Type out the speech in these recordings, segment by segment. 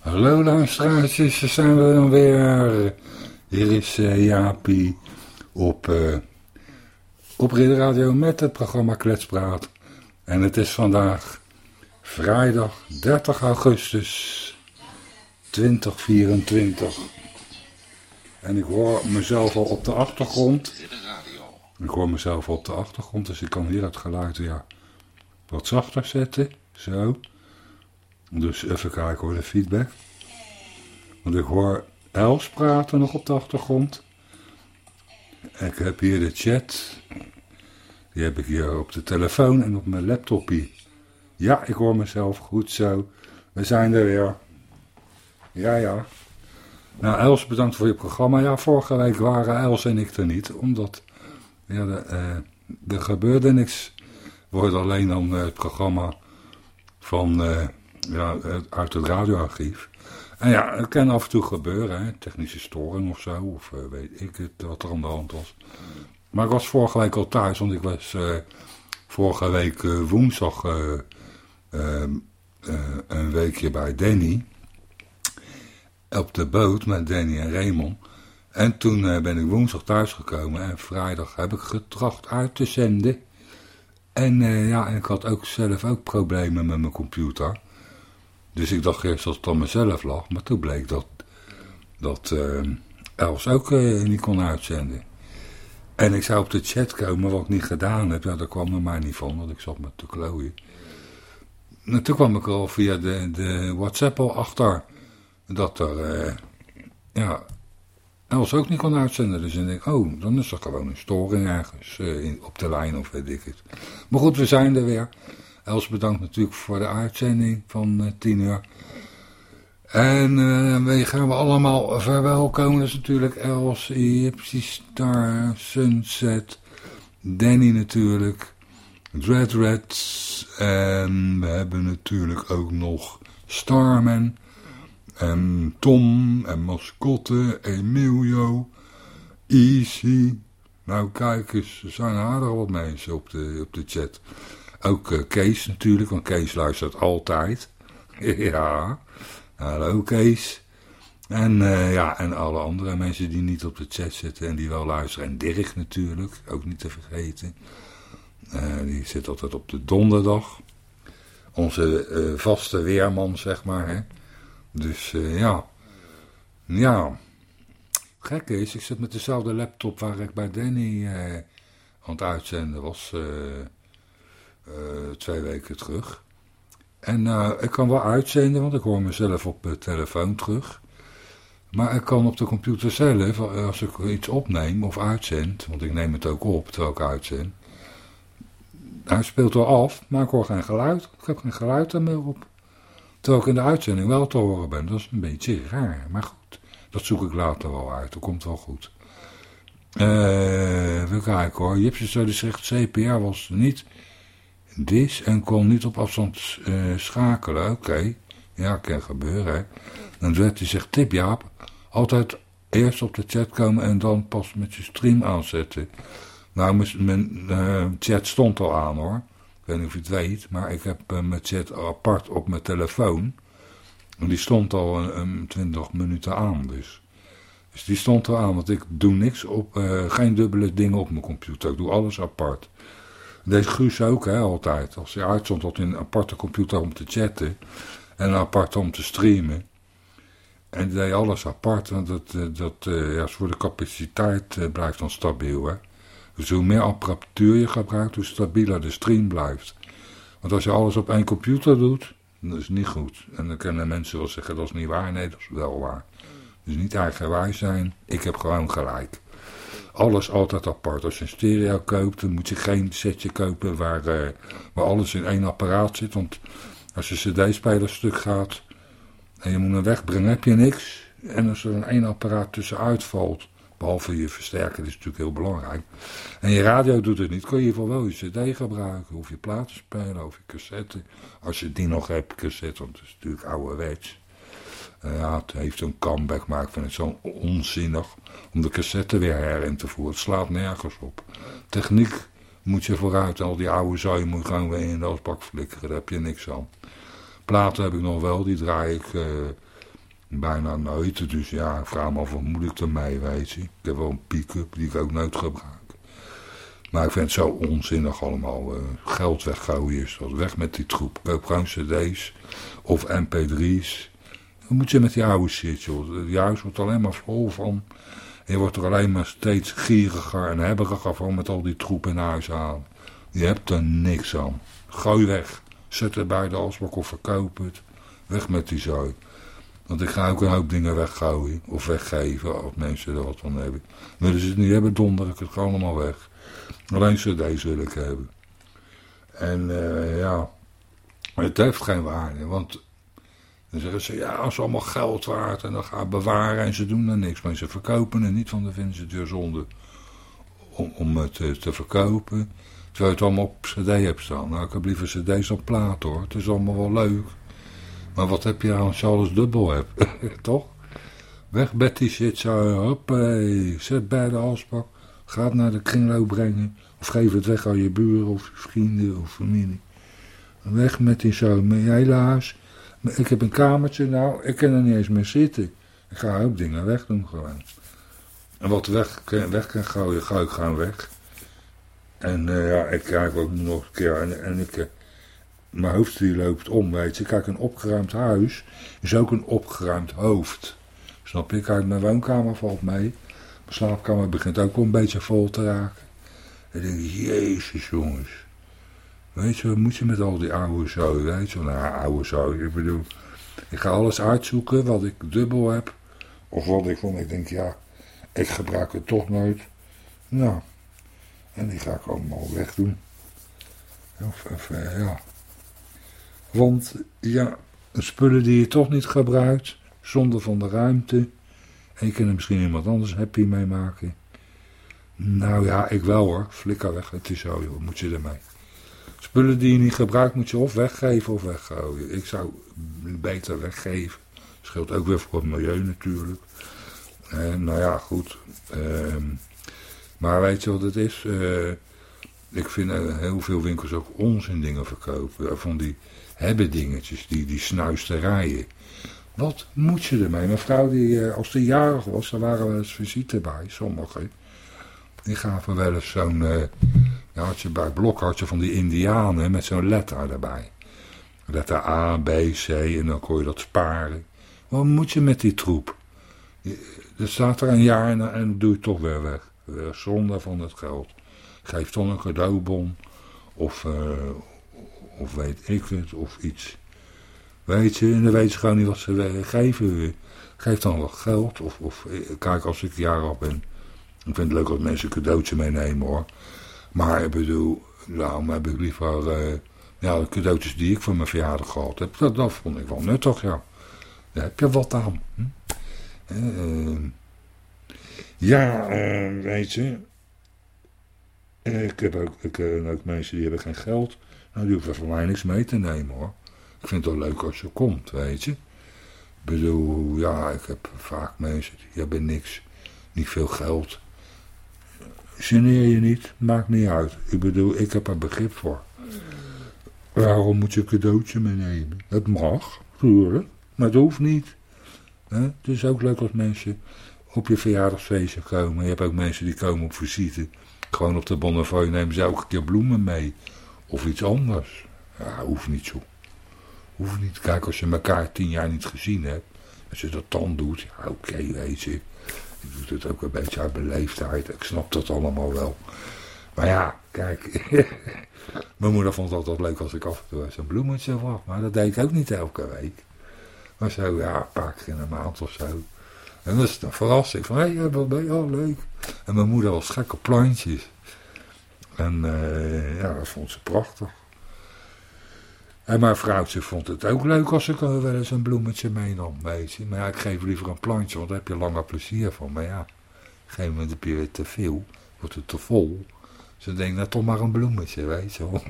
Hallo luisteraars, daar zijn we dan weer. Hier is uh, Jaapie op, uh, op Radio met het programma Kletspraat. En het is vandaag vrijdag 30 augustus 2024. En ik hoor mezelf al op de achtergrond. Ik hoor mezelf op de achtergrond, dus ik kan hier het geluid ja, wat zachter zetten. Zo. Dus even kijken hoor, de feedback. Want ik hoor Els praten nog op de achtergrond. Ik heb hier de chat. Die heb ik hier op de telefoon en op mijn laptopje. Ja, ik hoor mezelf goed zo. We zijn er weer. Ja, ja. Nou, Els, bedankt voor je programma. Ja, vorige week waren Els en ik er niet. Omdat ja, de, uh, er gebeurde niks. Wordt alleen dan uh, het programma van... Uh, ja, uit het radioarchief. En ja, het kan af en toe gebeuren, hè? technische storing of zo, of uh, weet ik het, wat er aan de hand was. Maar ik was vorige week al thuis, want ik was uh, vorige week uh, woensdag ehm, een weekje bij Danny. Op de boot met Danny en Raymond. En toen ben ik woensdag thuisgekomen en vrijdag heb ik getracht uit te zenden. En ja, ik had ook zelf ook problemen met mijn computer. Dus ik dacht eerst dat het aan mezelf lag, maar toen bleek dat, dat uh, Els ook uh, niet kon uitzenden. En ik zou op de chat komen, wat ik niet gedaan heb, ja, daar kwam er maar niet van, want ik zat met te klooien. En toen kwam ik al via de, de WhatsApp al achter dat er, uh, ja, Els ook niet kon uitzenden. Dus ik denk, oh, dan is er gewoon een storing ergens op de lijn of weet ik het. Maar goed, we zijn er weer. Els bedankt natuurlijk voor de uitzending van uh, 10 uur. En uh, we gaan we allemaal verwelkomen. Is natuurlijk Els, Ipsy Star, Sunset, Danny natuurlijk, Dread Reds. En we hebben natuurlijk ook nog Starman. En Tom en Mascotte, Emilio, Easy. Nou kijk eens, er zijn aardig wat mensen op de, op de chat. Ook uh, Kees natuurlijk, want Kees luistert altijd. ja, hallo Kees. En, uh, ja, en alle andere mensen die niet op de chat zitten en die wel luisteren. En Dirk natuurlijk, ook niet te vergeten. Uh, die zit altijd op de donderdag. Onze vaste weerman, zeg maar. Hè. Dus ja, ja. Gek is, ik zit met dezelfde laptop waar ik bij Danny aan het uitzenden was... Uh, twee weken terug. En uh, ik kan wel uitzenden, want ik hoor mezelf op de telefoon terug. Maar ik kan op de computer zelf, eh, als ik iets opneem of uitzend, want ik neem het ook op terwijl ik uitzend. Hij speelt wel af, maar ik hoor geen geluid. Ik heb geen geluid er meer op. Terwijl ik in de uitzending wel te horen ben. Dat is een beetje raar, maar goed. Dat zoek ik later wel uit, dat komt wel goed. Uh, even kijken hoor. Jipsen zegt CPR was niet dis en kon niet op afstand uh, schakelen. Oké, ja, kan gebeuren. Hè. Dan werd hij zegt, tip Jaap, altijd eerst op de chat komen en dan pas met je stream aanzetten. Nou, mijn uh, chat stond al aan hoor. Ik weet niet of je het weet, maar ik heb uh, mijn chat apart op mijn telefoon. En die stond al een 20 minuten aan dus. Dus die stond al aan, want ik doe niks op, geen dubbele dingen op mijn computer. Ik doe alles apart. Deed Guus ook hè, altijd. Als hij uitzond in een aparte computer om te chatten. En een apart om te streamen. En die deed alles apart. Want dat, eh, dat, uh, ja, voor de capaciteit uh, blijft dan stabiel. Hè. Dus hoe meer apparatuur je gebruikt, hoe stabieler de stream blijft. Want als je alles op één computer doet, dat is niet goed. En dan kunnen mensen wel zeggen, dat is niet waar. Nee, dat is wel waar. Dus niet eigenwijs zijn. Ik heb gewoon gelijk alles altijd apart. Als je een stereo koopt, dan moet je geen setje kopen waar, uh, waar alles in één apparaat zit. Want als je cd-speler stuk gaat en je moet hem wegbrengen, heb je niks. En als er één apparaat tussenuit valt, behalve je versterker, dat is natuurlijk heel belangrijk. En je radio doet het niet, kun je in ieder geval wel je cd gebruiken, of je platenspeler, of je cassette. Als je die nog hebt, cassette, want het is natuurlijk ouderwets. Uh, ja, het heeft een comeback, ik vind het zo onzinnig om de cassette weer herin te voeren. Het slaat nergens op. Techniek moet je vooruit. Al die oude zooi moet gewoon weer in de asbak flikkeren. Daar heb je niks aan. Platen heb ik nog wel. Die draai ik uh, Bijna nooit. Dus ja, vraag me af wat moet ik ermee, weet. Ik heb wel een pick-up die ik ook nooit gebruik. Maar ik vind het zo onzinnig allemaal. Uh, geld weggooien is. Weg met die troep. Koop gewoon cd's of mp3's. Moet je met die oude shit, joh. Die huis wordt alleen maar vol van. Je wordt er alleen maar steeds gieriger en hebberiger van met al die troep in huis halen. Je hebt er niks aan. Gooi weg. Zet het bij de asbak of verkoop het. Weg met die zooi. Want ik ga ook een hoop dingen weggooien of weggeven als mensen er wat van hebben. Willen ze het niet hebben, donder ik het gewoon allemaal weg. Alleen cd's wil ik hebben. En uh, ja, het heeft geen waarde, want dan zeggen ze, ja, als allemaal geld waard en dan gaan bewaren en ze doen er niks mee. Ze verkopen het niet, van dan vinden ze zonde om, om het te, te verkopen. Terwijl je het allemaal op cd hebt staan. Nou, ik heb liever cd's dan plaat hoor, het is allemaal wel leuk. Maar wat heb je als je alles dubbel hebt, toch? Weg met die shit zo, hoppé, zet bij de afspraak. Ga het naar de kringloop brengen. Of geef het weg aan je buren of vrienden of familie. Weg met die zo. Mijn hele huis. Ik heb een kamertje. Nou, ik kan er niet eens meer zitten. Ik ga ook dingen weg doen gewoon. En wat weg, weg kan gooien, ga ik gewoon weg. En uh, ja, ik kijk ook nog een keer. En, en ik, uh, mijn hoofd die loopt om, weet je. Kijk, een opgeruimd huis is ook een opgeruimd hoofd. Snap je? Kijk, mijn woonkamer valt mee. Mijn slaapkamer begint ook wel een beetje vol te raken. En dan denk ik, jezus jongens. Weet je, wat moet je met al die oude zooi, weet je Nou, oude zooi, ik bedoel... Ik ga alles uitzoeken wat ik dubbel heb. Of wat ik vond, ik denk, ja, ik gebruik het toch nooit. Nou, en die ga ik allemaal wegdoen. Of, of uh, ja. Want, ja, spullen die je toch niet gebruikt, zonder van de ruimte... En je kunt er misschien iemand anders happy mee maken. Nou ja, ik wel hoor. Flikker weg. Het is zo, joh. Moet je ermee. Spullen die je niet gebruikt moet je of weggeven of weggooien. Ik zou beter weggeven. Scheelt ook weer voor het milieu natuurlijk. Uh, nou ja, goed. Uh, maar weet je wat het is? Uh, ik vind heel veel winkels ook onzin dingen verkopen. Van die hebben dingetjes, die, die snuisterijen. Wat moet je ermee? Mijn vrouw, die, eh, als die jarig was, daar waren wel eens visite bij, sommigen. Die gaven wel eens zo'n, je bij Blok had je van die indianen met zo'n letter erbij. Letter A, B, C en dan kon je dat sparen. Wat moet je met die troep? Er staat er een jaar en, en doe je toch weer weg. Zonde van het geld. Geef dan een cadeaubon of, uh, of weet ik het, of iets. Weet je, en dan weten ze gewoon niet wat ze geven. Geef dan wat geld. Of, of kijk, als ik jarig ben. Ik vind het leuk als mensen cadeautje meenemen hoor. Maar ik bedoel, nou, heb ik liever uh, ja, de cadeautjes die ik voor mijn verjaardag gehad heb. Dat, vond ik wel nuttig, ja. Daar heb je wat aan. Hm? Uh, ja, uh, weet je. Ik heb ook, ik, mensen die hebben geen geld. Nou, die hoeven van mij niks mee te nemen hoor. Ik vind het wel leuk als je komt, weet je. Ik bedoel, ja, ik heb vaak mensen die hebben niks, niet veel geld. Geneer je niet, maakt niet uit. Ik bedoel, ik heb er begrip voor. Waarom moet je een cadeautje meenemen? Het mag, tuurlijk, maar het hoeft niet. Het is ook leuk als mensen op je verjaardagsfeestje komen. Je hebt ook mensen die komen op visite. Gewoon op de Bonnefoy nemen ze elke keer bloemen mee. Of iets anders. Ja, hoeft niet zo. Hoeft niet. Kijk, als je elkaar tien jaar niet gezien hebt. Als je dat dan doet. Ja, oké, weet je. Je doet het ook een beetje uit beleefdheid. Ik snap dat allemaal wel. Maar ja, kijk. Mijn moeder vond het altijd leuk als ik af en toe eens een bloemetje was. Maar dat deed ik ook niet elke week. Maar zo, ja, een paar keer in een maand of zo. En dat is een verrassing. Van, hé, hey, wat ben je? Oh, leuk. En mijn moeder was gek op plantjes. En uh, ja, dat vond ze prachtig. En mijn vrouwtje vond het ook leuk als ik wel eens een bloemetje meenam, weet. Maar ja, ik geef liever een plantje, want daar heb je langer plezier van. Maar ja, op een gegeven moment heb je weer te veel, wordt het te vol. Dus dan denk nou toch maar een bloemetje, weet je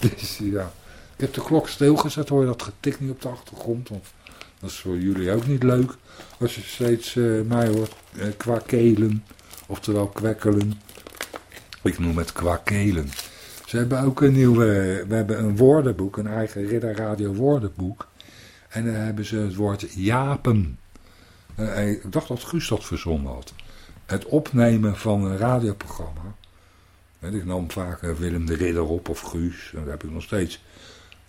dus ja, ik heb de klok stilgezet, hoor je dat getik niet op de achtergrond, want dat is voor jullie ook niet leuk. Als je steeds uh, mij hoort uh, kwakelen, oftewel kwekkelen. Ik noem het kwakelen. Ze hebben ook een nieuw, we hebben een woordenboek, een eigen Ridder Radio woordenboek. En dan hebben ze het woord japen. Uh, ik dacht dat Guus dat verzonnen had. Het opnemen van een radioprogramma. ik nam vaak Willem de Ridder op of Guus. En daar heb ik nog steeds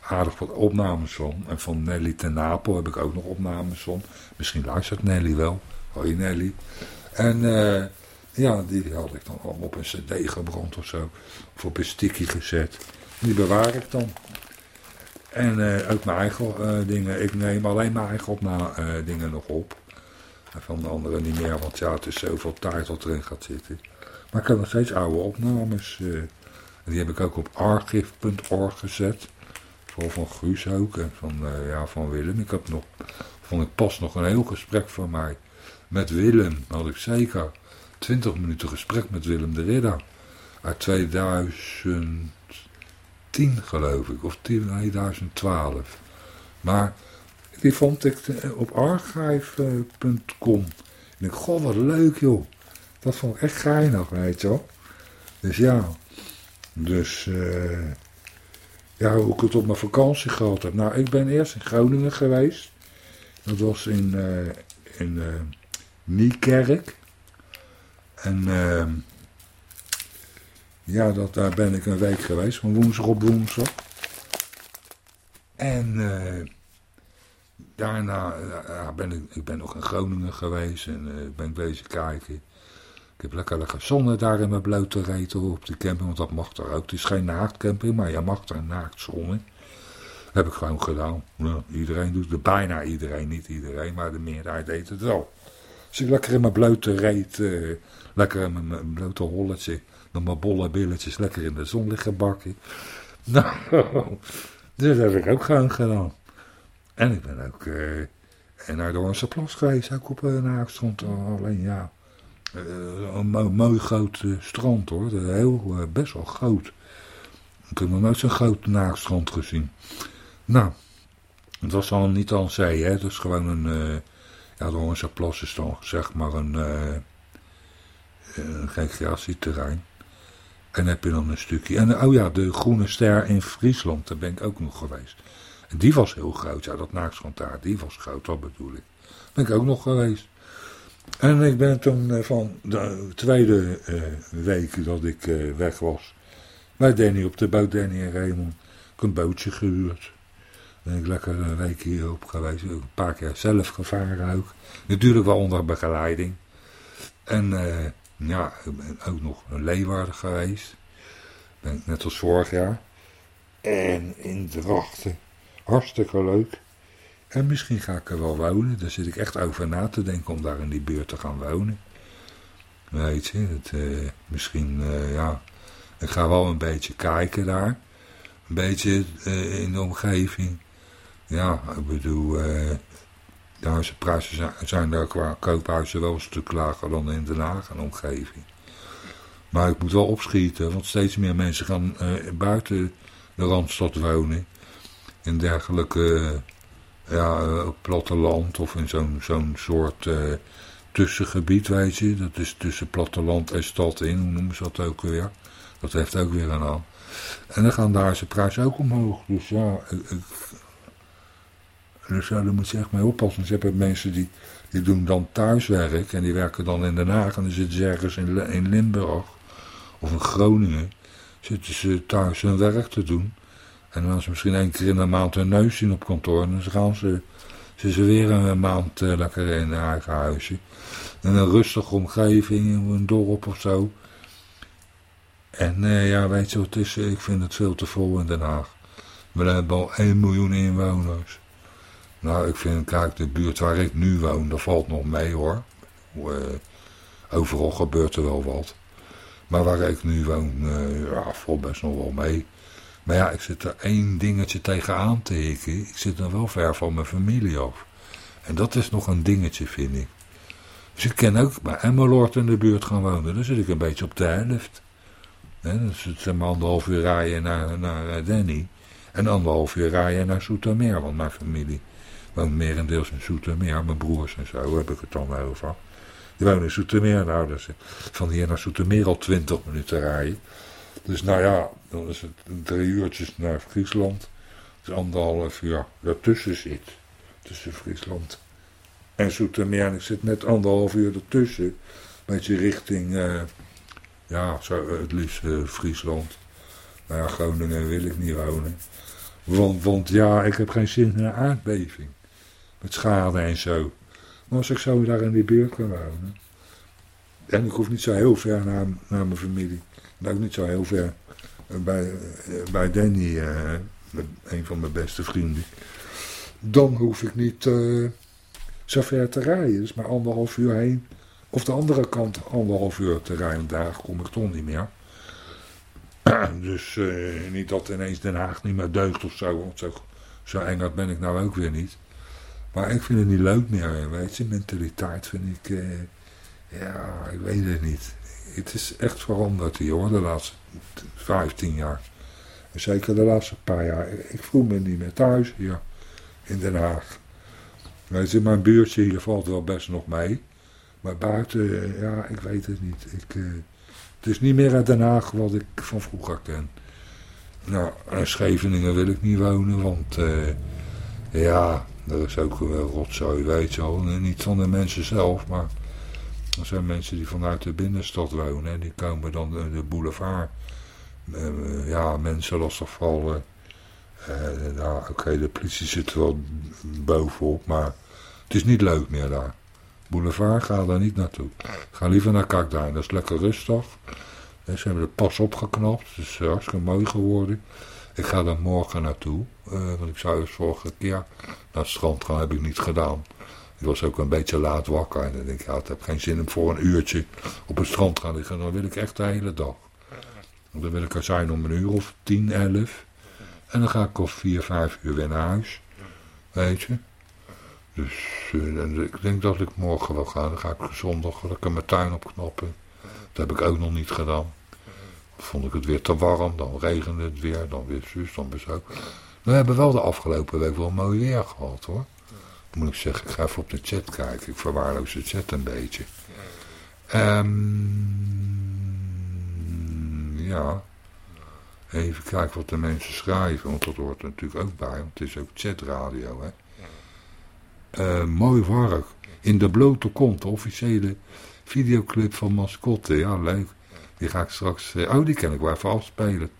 aardig wat opnames van. En van Nelly ten Napel heb ik ook nog opnames van. Misschien luistert Nelly wel. Hoi Nelly. En uh, ja, die had ik dan allemaal op een cd gebrand of zo. Een sticky gezet. Die bewaar ik dan. En uh, ook mijn eigen uh, dingen. Ik neem alleen mijn eigen opna dingen nog op. En van de anderen niet meer, want ja, het is zoveel tijd wat erin gaat zitten. Maar ik heb nog steeds oude opnames. die heb ik ook op archive.org gezet. Vooral van Guus ook en van, ja, van Willem. Ik heb nog, vond ik pas nog een heel gesprek van mij met Willem. Had ik zeker 20 minuten gesprek met Willem de Ridder. Uit 2010 geloof ik, of 2012. Maar die vond ik op archive.com. En ik, goh, wat leuk joh. Dat vond ik echt geinig, weet je wel. Dus ja, dus uh, ja, hoe ik het op mijn vakantie gehad heb. Nou, ik ben eerst in Groningen geweest. Dat was in, uh, in uh, Niekerk. En uh, ja, dat, daar ben ik een week geweest, van woensdag op woensdag. En uh, daarna uh, ben ik, ik ben nog in Groningen geweest en uh, ben ik bezig kijken. Ik heb lekker lekker zonne daar in mijn blote reet op de camping, want dat mag er ook. Het is geen naaktcamping, maar je mag er naakt zonnen. Heb ik gewoon gedaan. Iedereen doet het, bijna iedereen, niet iedereen, maar de meerderheid deed het wel. Dus ik lekker in mijn blote reet, lekker in mijn, blote holletje, met mijn bolle billetjes, lekker in de zon liggen bakken. Nou, dat heb ik ook gewoon gedaan. En ik ben ook uh, naar de Hoornse Plas geweest, ook op een naakstrand. Alleen ja, uh, een mooi, groot strand hoor, heel, best wel groot. Ik heb nog nooit zo'n groot naakstrand gezien. Nou, het was dan niet al zee, hè, het is gewoon een ja, de Hoornse Plas is dan zeg maar een, uh, een recreatieterrein. En heb je dan een stukje. En oh ja, de Groene Ster in Friesland, daar ben ik ook nog geweest. En die was heel groot, ja, dat naakstrand daar, die was groot, dat bedoel ik. Ben ik ook nog geweest. En ik ben toen uh, van de tweede uh, week dat ik uh, weg was, bij Danny op de boot, Danny en Raymond, ik een bootje gehuurd ben ik lekker een week hierop geweest. Een paar keer zelf gevaren ook. Natuurlijk wel onder begeleiding. En ja, ik ben ook nog een Leeuwarden geweest. Ben net als vorig jaar. En in Drachten. Hartstikke leuk. En misschien ga ik er wel wonen. Daar zit ik echt over na te denken om daar in die buurt te gaan wonen. Weet je, uh, misschien, uh, ja, ik ga wel een beetje kijken daar. Een beetje uh, in de omgeving. Ja, ik bedoel, de huizenprijzen zijn, daar qua koophuizen wel een stuk lager dan in Den Haag en omgeving. Maar ik moet wel opschieten, want steeds meer mensen gaan uh, buiten de Randstad wonen. In dergelijke uh, ja, platteland of in zo'n zo'n soort tussengebied, weet je. Dat is tussen platteland en stad in, hoe noemen ze dat ook weer? Dat heeft ook weer een naam. En dan gaan daar zijn prijzen ook omhoog. Dus ja, ik, dus ja, daar moet je echt mee oppassen. Ze hebben mensen die, die doen dan thuiswerk en die werken dan in Den Haag en dan zitten ze ergens in, in Limburg of in Groningen. Zitten ze thuis hun werk te doen. En dan gaan ze misschien één keer in de maand hun neus zien op kantoor. En dan gaan ze, ze, ze weer een maand uh, lekker in hun eigen huisje. In een rustige omgeving, in een dorp of zo. En uh, ja, weet je wat het is? Ik vind het veel te vol in Den Haag. We hebben al 1 miljoen inwoners. Nou, ik vind, kijk, de buurt waar ik nu woon, dat valt nog mee hoor. Uh, overal gebeurt er wel wat. Maar waar ik nu woon, uh, ja, valt best nog wel mee. Maar ja, ik zit er één dingetje tegenaan te hikken. Ik zit er wel ver van mijn familie af. En dat is nog een dingetje, vind ik. Dus ik ken ook bij Emmeloord in de buurt gaan wonen. Dan zit ik een beetje op de helft. He, dan zit zeg maar anderhalf uur rijden naar, naar Danny. En anderhalf uur rijden naar Soetermeer, want mijn familie woont merendeels in Zoetermeer. Mijn broers en zo heb ik het dan over. Die wonen in Zoetermeer. Nou, dat van hier naar Zoetermeer al 20 minuten rijden. Dus nou ja, dan is het drie uurtjes naar Friesland. Dus anderhalf uur daartussen zit. tussen Friesland en Zoetermeer. En ik zit net anderhalf uur ertussen. Een beetje richting, uh, ja, zo, het liefst uh, Friesland. Nou ja, Groningen wil ik niet wonen. Want, want ja, ik heb geen zin in een aardbeving. Met schade en zo. Maar als ik zo daar in die buurt kan wonen. En ik hoef niet zo heel ver naar, naar mijn familie. En ook niet zo heel ver bij, bij Danny, uh, een van mijn beste vrienden. Dan hoef ik niet uh, zo ver te rijden. Dus maar anderhalf uur heen. Of de andere kant anderhalf uur te rijden. Daar kom ik toch niet meer. dus niet dat ineens Den Haag niet meer deugt of zo. Want zo, zo eng ben ik nou ook weer niet. Maar ik vind het niet leuk meer. Weet je, mentaliteit vind ik... ja, ik weet het niet. Het is echt veranderd hier hoor, de laatste 15 jaar. zeker de laatste paar jaar. Ik voel me niet meer thuis hier in Den Haag. Weet je, mijn buurtje hier valt wel best nog mee. Maar buiten, ja, ik weet het niet. Ik, uh, het is niet meer uit Den Haag wat ik van vroeger ken. Nou, in Scheveningen wil ik niet wonen, want ja, er is ook rotzooi, weet je wel. Niet van de mensen zelf, maar er zijn mensen die vanuit de binnenstad wonen en die komen dan de, de boulevard. Uh, ja, mensen lastigvallen. Uh, nou, oké, de politie zit wel bovenop, maar het is niet leuk meer daar. Boulevard, ga daar niet naartoe. Ga liever naar Kakduin, dat is lekker rustig. En ze hebben het pas opgeknapt, het is hartstikke mooi geworden. Ik ga daar morgen naartoe, uh, want ik zou eens vorige keer naar het strand gaan, heb ik niet gedaan. Ik was ook een beetje laat wakker. En dan denk ik, ja, heb geen zin om voor een uurtje op het strand gaan liggen. Dan wil ik echt de hele dag. Dan wil ik er zijn om een uur of tien, elf. En dan ga ik of vier, vijf uur weer naar huis. Weet je. Dus uh, ik denk dat ik morgen wel ga. Dan ga ik zondag lekker mijn tuin opknappen. Dat heb ik ook nog niet gedaan. Vond ik het weer te warm. Dan regende het weer. Dan weer zus, dan weer zo. We hebben wel de afgelopen week wel mooi weer gehad hoor moet ik zeggen, ik ga even op de chat kijken. Ik verwaarloos de chat een beetje. Um, ja. Even kijken wat de mensen schrijven, want dat hoort er natuurlijk ook bij. Want het is ook chatradio, hè. Uh, mooi wark. In de blote kont, de officiële videoclip van Mascotte. Ja, leuk. Die ga ik straks... Uh, oh, die kan ik wel even afspelen.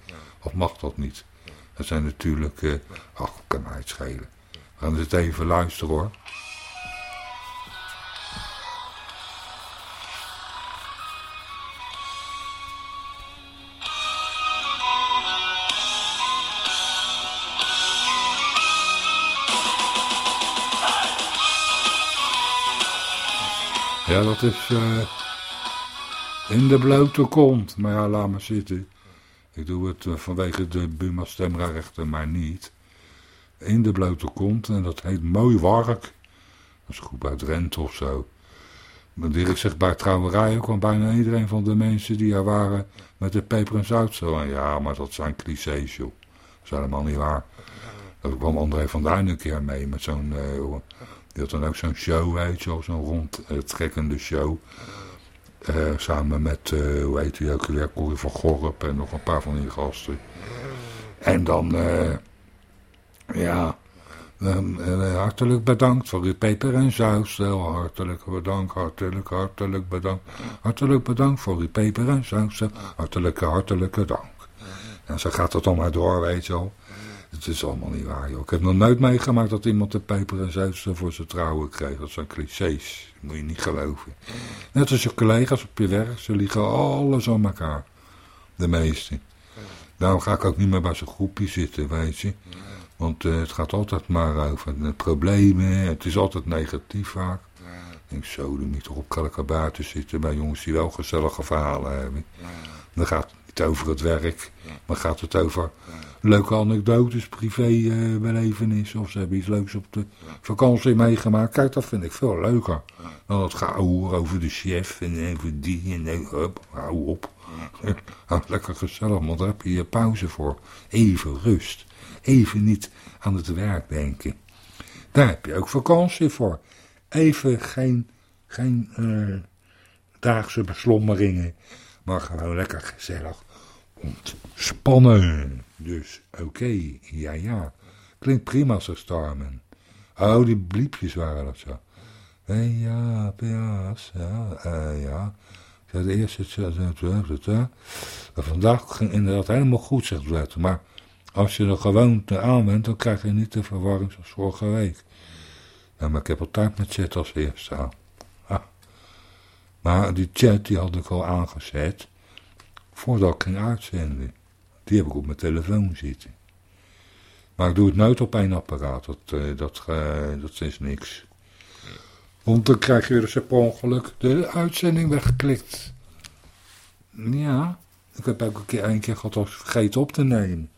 Of mag dat niet? Dat zijn natuurlijk... Uh, ach, kan mij het schelen. We gaan het even luisteren hoor. Ja, dat is uh, in de blote kont. Maar ja, laat maar zitten. Ik doe het uh, vanwege de Buma stemrechten maar niet in de blote kont. En dat heet Mooi Wark. Dat is goed bij Drent of zo. Maar Dirk zegt bij trouwerijen kwam bijna iedereen van de mensen die er waren met de peper en zout zo. En ja, maar dat zijn clichés joh. Dat is helemaal niet waar. Dat kwam André van Duin een keer mee met zo'n... Uh, die had dan ook zo'n show, weet. Zo'n rondtrekkende show. Uh, samen met, uh, hoe heet hij ook weer, Corrie van Gorp en nog een paar van die gasten. En dan... Ja, uh, hartelijk bedankt voor uw peper en saus. Hartelijk bedankt, hartelijk, hartelijk bedankt. Hartelijk bedankt voor uw peper en saus. Hartelijke, hartelijke dank. En zo gaat het dan maar door, weet je wel. Het is allemaal niet waar, joh. Ik heb nog nooit meegemaakt dat iemand de peper en saus voor zijn trouwen kreeg. Dat zijn clichés. Dat moet je niet geloven. Net als je collega's op je werk, ze liggen alles aan elkaar. De meeste. Daarom ga ik ook niet meer bij zo'n groepje zitten, weet je. Want uh, het gaat altijd maar over de problemen. Het is altijd negatief vaak. Ik denk zo, er moet toch op elkaar buiten zitten bij jongens die wel gezellige verhalen hebben. Dan gaat het niet over het werk, maar gaat het over leuke anekdotes, privébelevenis. Uh, of ze hebben iets leuks op de vakantie meegemaakt. Kijk, dat vind ik veel leuker dan het geouwe over de chef en even die en nee, hup, hou op. lekker gezellig, want daar heb je je pauze voor. Even rust even niet aan het werk denken. Daar heb je ook vakantie voor. Even geen, geen uh, daagse beslommeringen, maar gewoon lekker gezellig ontspannen. Dus oké, ja ja, klinkt prima zo Starman. Oh, die bliepjes waren dat zo. Ja, ja, ja, uh, ja. Ja, de eerste... Vandaag ging inderdaad helemaal goed, zegt Brett. Maar als je er gewoon aan bent, dan krijg je niet de verwarring zoals vorige week. Ja, maar ik heb altijd met chat als eerste aan. Ah. Maar die chat, die had ik al aangezet voordat ik ging uitzenden. Die heb ik op mijn telefoon zitten. Maar ik doe het nooit op één apparaat, dat, uh, dat, uh, dat is niks. Want dan krijg je dus per ongeluk de uitzending weggeklikt. Ja, ik heb ook een keer een keer gehad als vergeten op te nemen.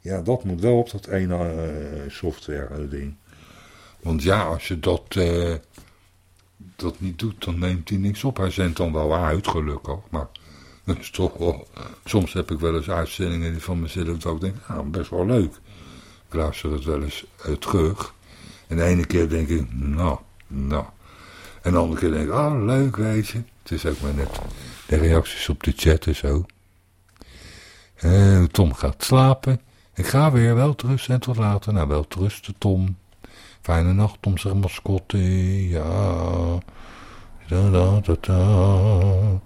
Ja, dat moet wel op dat ene uh, software ding. Want ja, als je dat, dat niet doet, dan neemt hij niks op. Hij zendt dan wel uit, gelukkig. Maar dat is toch wel... Soms heb ik wel eens uitzendingen die van mezelf dat ik denk, nou, best wel leuk. Ik luister het wel eens uh, terug. En de ene keer denk ik, nou, nou. En de andere keer denk ik, oh, leuk, weet je. Het is ook maar net de reacties op de chat en zo. Uh, Tom gaat slapen. Ik ga weer wel terug en tot later. Nou, wel trusten, Tom. Fijne nacht, Tom zegt mascotte. Ja. Da, da, da.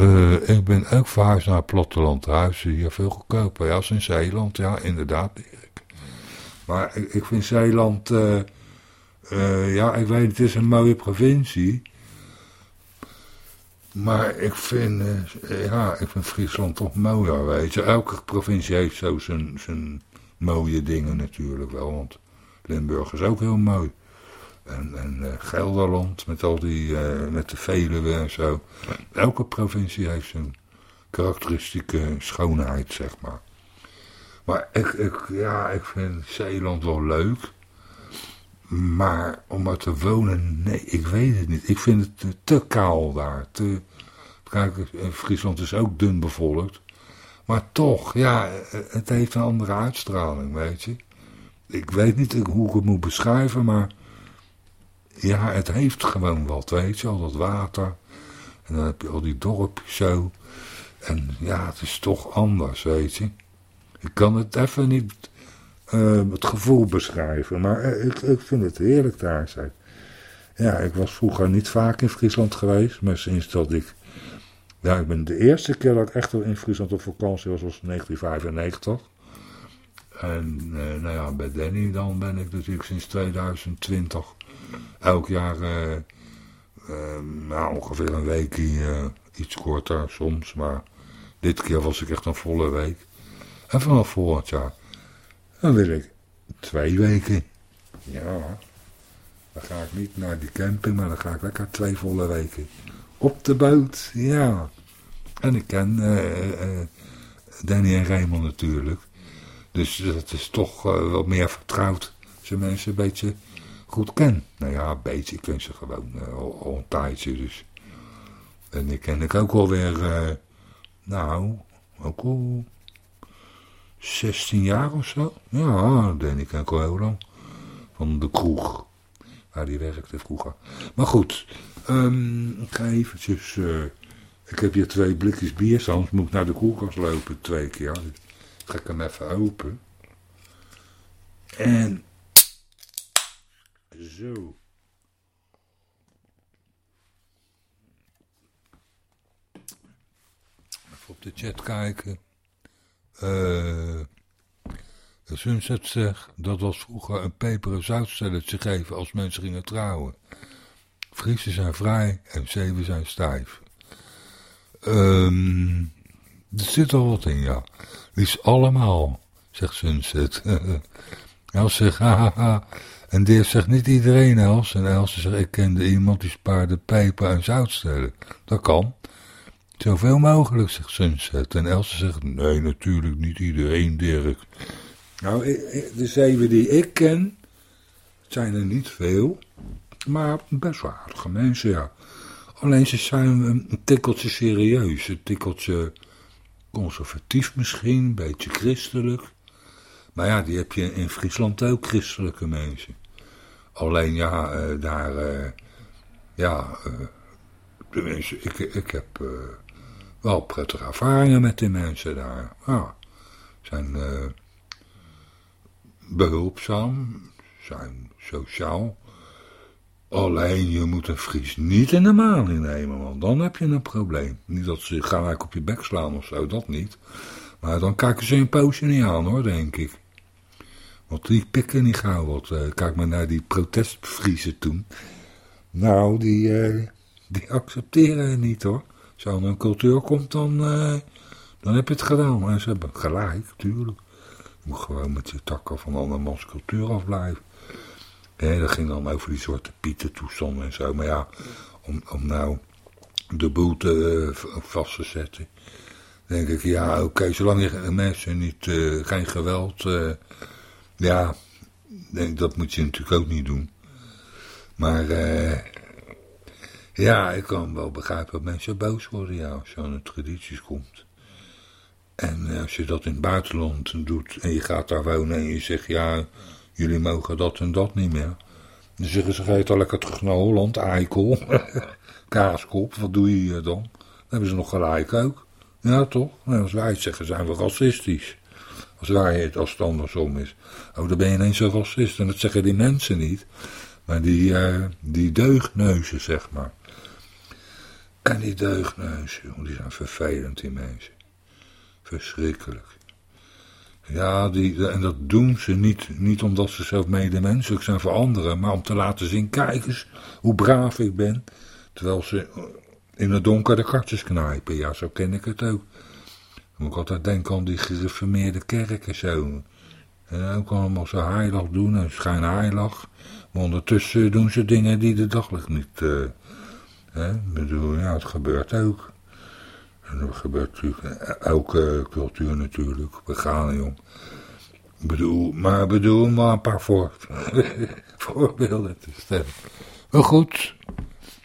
Uh, ik ben ook verhuisd naar platteland. Huizen hier veel goedkoper. Ja, als in Zeeland. Ja, inderdaad. Maar ik, ik vind Zeeland... Uh, uh, ja, ik weet, het is een mooie provincie. Maar ik vind, ja, ik vind Friesland toch mooier, weet je. Elke provincie heeft zo zijn, zijn mooie dingen natuurlijk wel. Want Limburg is ook heel mooi. En, uh, Gelderland met al die, met de Veluwe en zo. Elke provincie heeft zijn karakteristieke schoonheid, zeg maar. Maar ik, ik, ja, ik vind Zeeland wel leuk. Maar om er te wonen, nee, ik weet het niet. Ik vind het te, kaal daar. Te, kijk, Friesland is ook dun bevolkt. Maar toch, ja, het heeft een andere uitstraling, weet je. Ik weet niet hoe ik het moet beschrijven, maar... Ja, het heeft gewoon wat, weet je, al dat water. En dan heb je al die dorpjes zo. En ja, het is toch anders, weet je. Ik kan het even niet uh, het gevoel beschrijven. Maar uh, ik, ik vind het heerlijk daar zijn. Ja, ik was vroeger niet vaak in Friesland geweest. Maar sinds dat ik... Ja, ik ben de eerste keer dat ik echt in Friesland op vakantie was, was 1995. En uh, nou ja, bij Danny dan ben ik natuurlijk sinds 2020 elk jaar nou, ongeveer een weekje, iets korter soms. Maar dit keer was ik echt een volle week. En vanaf volgend jaar dan wil ik twee weken. Ja, dan ga ik niet naar die camping, maar dan ga ik lekker twee volle weken. Op de boot, ja. En ik ken Danny en Raymond natuurlijk. Dus dat is toch uh, wat meer vertrouwd. Je mensen een beetje goed ken. Nou ja, beetje. Ik ken ze gewoon al, al, een tijdje. Dus. En ik ken ik ook alweer, nou, ook al 16 jaar of zo. Ja, Danny ken ik al heel lang. Van de kroeg. Waar die werkte vroeger. Maar goed. Um, ik ga eventjes... Uh, ik heb hier twee blikjes bier. Anders moet ik naar de koelkast lopen twee keer. Dus ga ik hem even open. En... Zo. Even op de chat kijken. Uh, Sunset zegt, dat was vroeger een peper- en zoutstelletje geven als mensen gingen trouwen. Friesen zijn vrij en zeven zijn stijf. Um, er zit al wat in, ja. Liefst allemaal, zegt Sunset. Els zegt, haha. En Deer zegt niet iedereen Els. En Els zegt, ik kende iemand die spaarde peper en zoutstellen. Dat kan. Zoveel mogelijk, zegt Sunset. En Elsa zegt, nee, natuurlijk niet iedereen, Dirk. Nou, de zeven die ik ken, zijn er niet veel. Maar best wel aardige mensen, ja. Alleen ze zijn een tikkeltje serieus, een tikkeltje conservatief misschien, een beetje christelijk. Maar ja, die heb je in Friesland ook, christelijke mensen. Alleen ja, uh, daar, uh, ja, tenminste, ik, ik heb wel prettige ervaringen met die mensen daar. Ja, zijn behulpzaam, zijn sociaal. Alleen je moet een Fries niet in de maan innemen, want dan heb je een probleem. Niet dat ze gelijk op je bek slaan of zo, dat niet. Maar dan kijken ze een poosje niet aan hoor, denk ik. Want die pikken niet wat. Uh, kijk maar naar die protestvriezen toen. Nou, die, uh, die accepteren niet hoor. Als een cultuur komt, dan, uh, dan heb je het gedaan. En ze hebben gelijk, tuurlijk. Je moet gewoon met je takken van andermans cultuur afblijven. En dat ging dan over die soorten pieten toestanden en zo. Maar ja, om, om nou de boel te, vast te zetten denk ik, ja, oké, zolang je mensen niet, geen geweld, ja, dat moet je natuurlijk ook niet doen. Maar, uh, ja, ik kan wel begrijpen dat mensen boos worden, ja, als je aan de tradities komt. En als je dat in het buitenland doet en je gaat daar wonen en je zegt, ja, jullie mogen dat en dat niet meer. Dan zeggen ze, ga je lekker terug naar Holland, eikel, kaaskop, wat doe je hier dan? Dan hebben ze nog gelijk ook. Ja, toch? Nou, als wij het zeggen, zijn we racistisch. Als wij het, als het andersom is. Oh, dan ben je ineens een racist. En dat zeggen die mensen niet. Maar die, uh, die deugneuzen, zeg maar. En die deugneuzen, die zijn vervelend, die mensen. Verschrikkelijk. Ja, die, en dat doen ze niet, niet omdat ze zelf medemenselijk zijn voor anderen, maar om te laten zien, kijk eens hoe braaf ik ben. Terwijl ze in het donker de kartjes knijpen. Ja, zo ken ik het ook. Moet ik altijd denken aan die gereformeerde kerken zo. En ook allemaal zo heilig doen en schijn heilig. Maar ondertussen doen ze dingen die de daglicht niet... Uh, hè? Ik bedoel, ja, het gebeurt ook. En dat gebeurt natuurlijk elke cultuur natuurlijk. We gaan, jong. Ik bedoel, maar bedoel maar een paar voor, voorbeelden te stellen. Maar goed,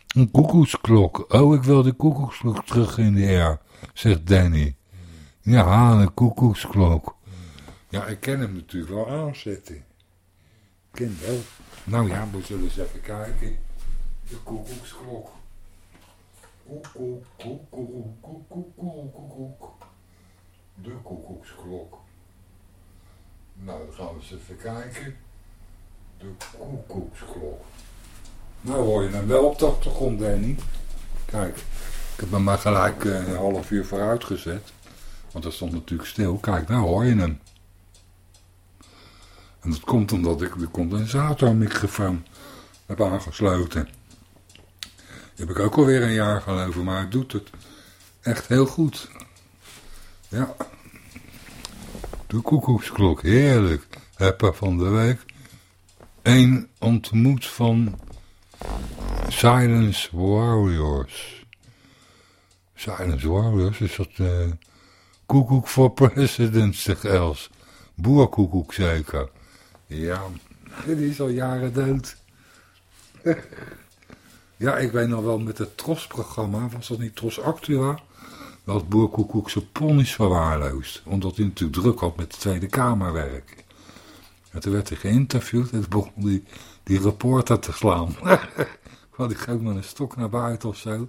een koekoeksklok. Oh, ik wil de koekoeksklok terug in de air, zegt Danny. Ja, een koekoeksklok. Ja, ik ken hem natuurlijk wel aanzetten. Ik ken wel. Nou ja, we zullen eens even kijken. De koekoeksklok. Koekoek, koekoek, koekoek, koekoek. De koekoeksklok. Nou, dan gaan we eens even kijken. De koekoeksklok. Nou hoor je hem wel op de achtergrond, Danny. Kijk, ik heb hem maar gelijk eh, een half uur vooruit gezet. Want dat stond natuurlijk stil. Kijk, nou hoor je hem. En dat komt omdat ik de condensatormicrofoon heb aangesloten. Die heb ik ook alweer een jaar geloof maar het doet het echt heel goed. Ja. De koekoeksklok, heerlijk. Heb van de week een ontmoet van Silence Warriors. Silence Warriors, is dat uh, Koekoek voor President, zegt Els. Boerkoekoek zeker. Ja, die is al jaren dood. ja, ik weet nog wel met het TROS-programma, was dat niet TROS Actua? Dat Boerkoekoek zijn ponies verwaarloosd. Omdat hij natuurlijk druk had met het Tweede Kamerwerk. En toen werd hij geïnterviewd en toen begon die, die reporter te slaan. Want ik ook met een stok naar buiten of zo.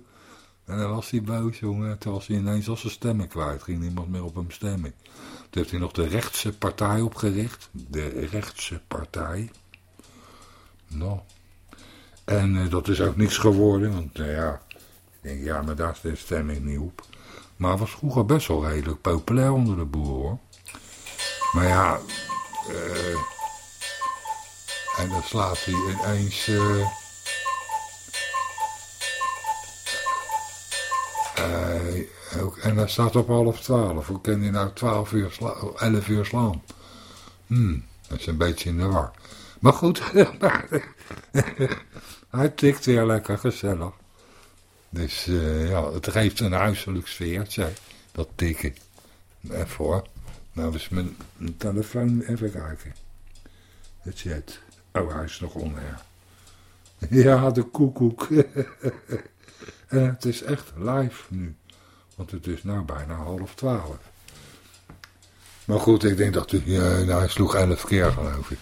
En dan was hij boos, jongen. Toen was hij ineens als zijn stemmen kwijt. Ging niemand meer op hem stemmen. Toen heeft hij nog de rechtse partij opgericht. De rechtse partij. Nou. En uh, dat is ook niks geworden. Want uh, ja, ik denk, ja, maar daar stem ik niet op. Maar was vroeger best wel redelijk populair onder de boer, hoor. Maar ja, uh, en dan slaat hij ineens... Uh, uh, en hij staat op half twaalf. Hoe kan hij nou twaalf uur, sla elf uur slaan? Hmm, dat is een beetje in de war. Maar goed, hij tikt weer lekker gezellig. Dus uh, ja, het geeft een huiselijk sfeertje, dat tikken. Even hoor. Nou, dus mijn telefoon even kijken. De chat. Oh, hij is nog onder. Ja, de koekoek. en het is echt live nu. Want het is nou bijna half twaalf. Maar goed, ik denk dat hij, nou, hij sloeg elf keer geloof ik.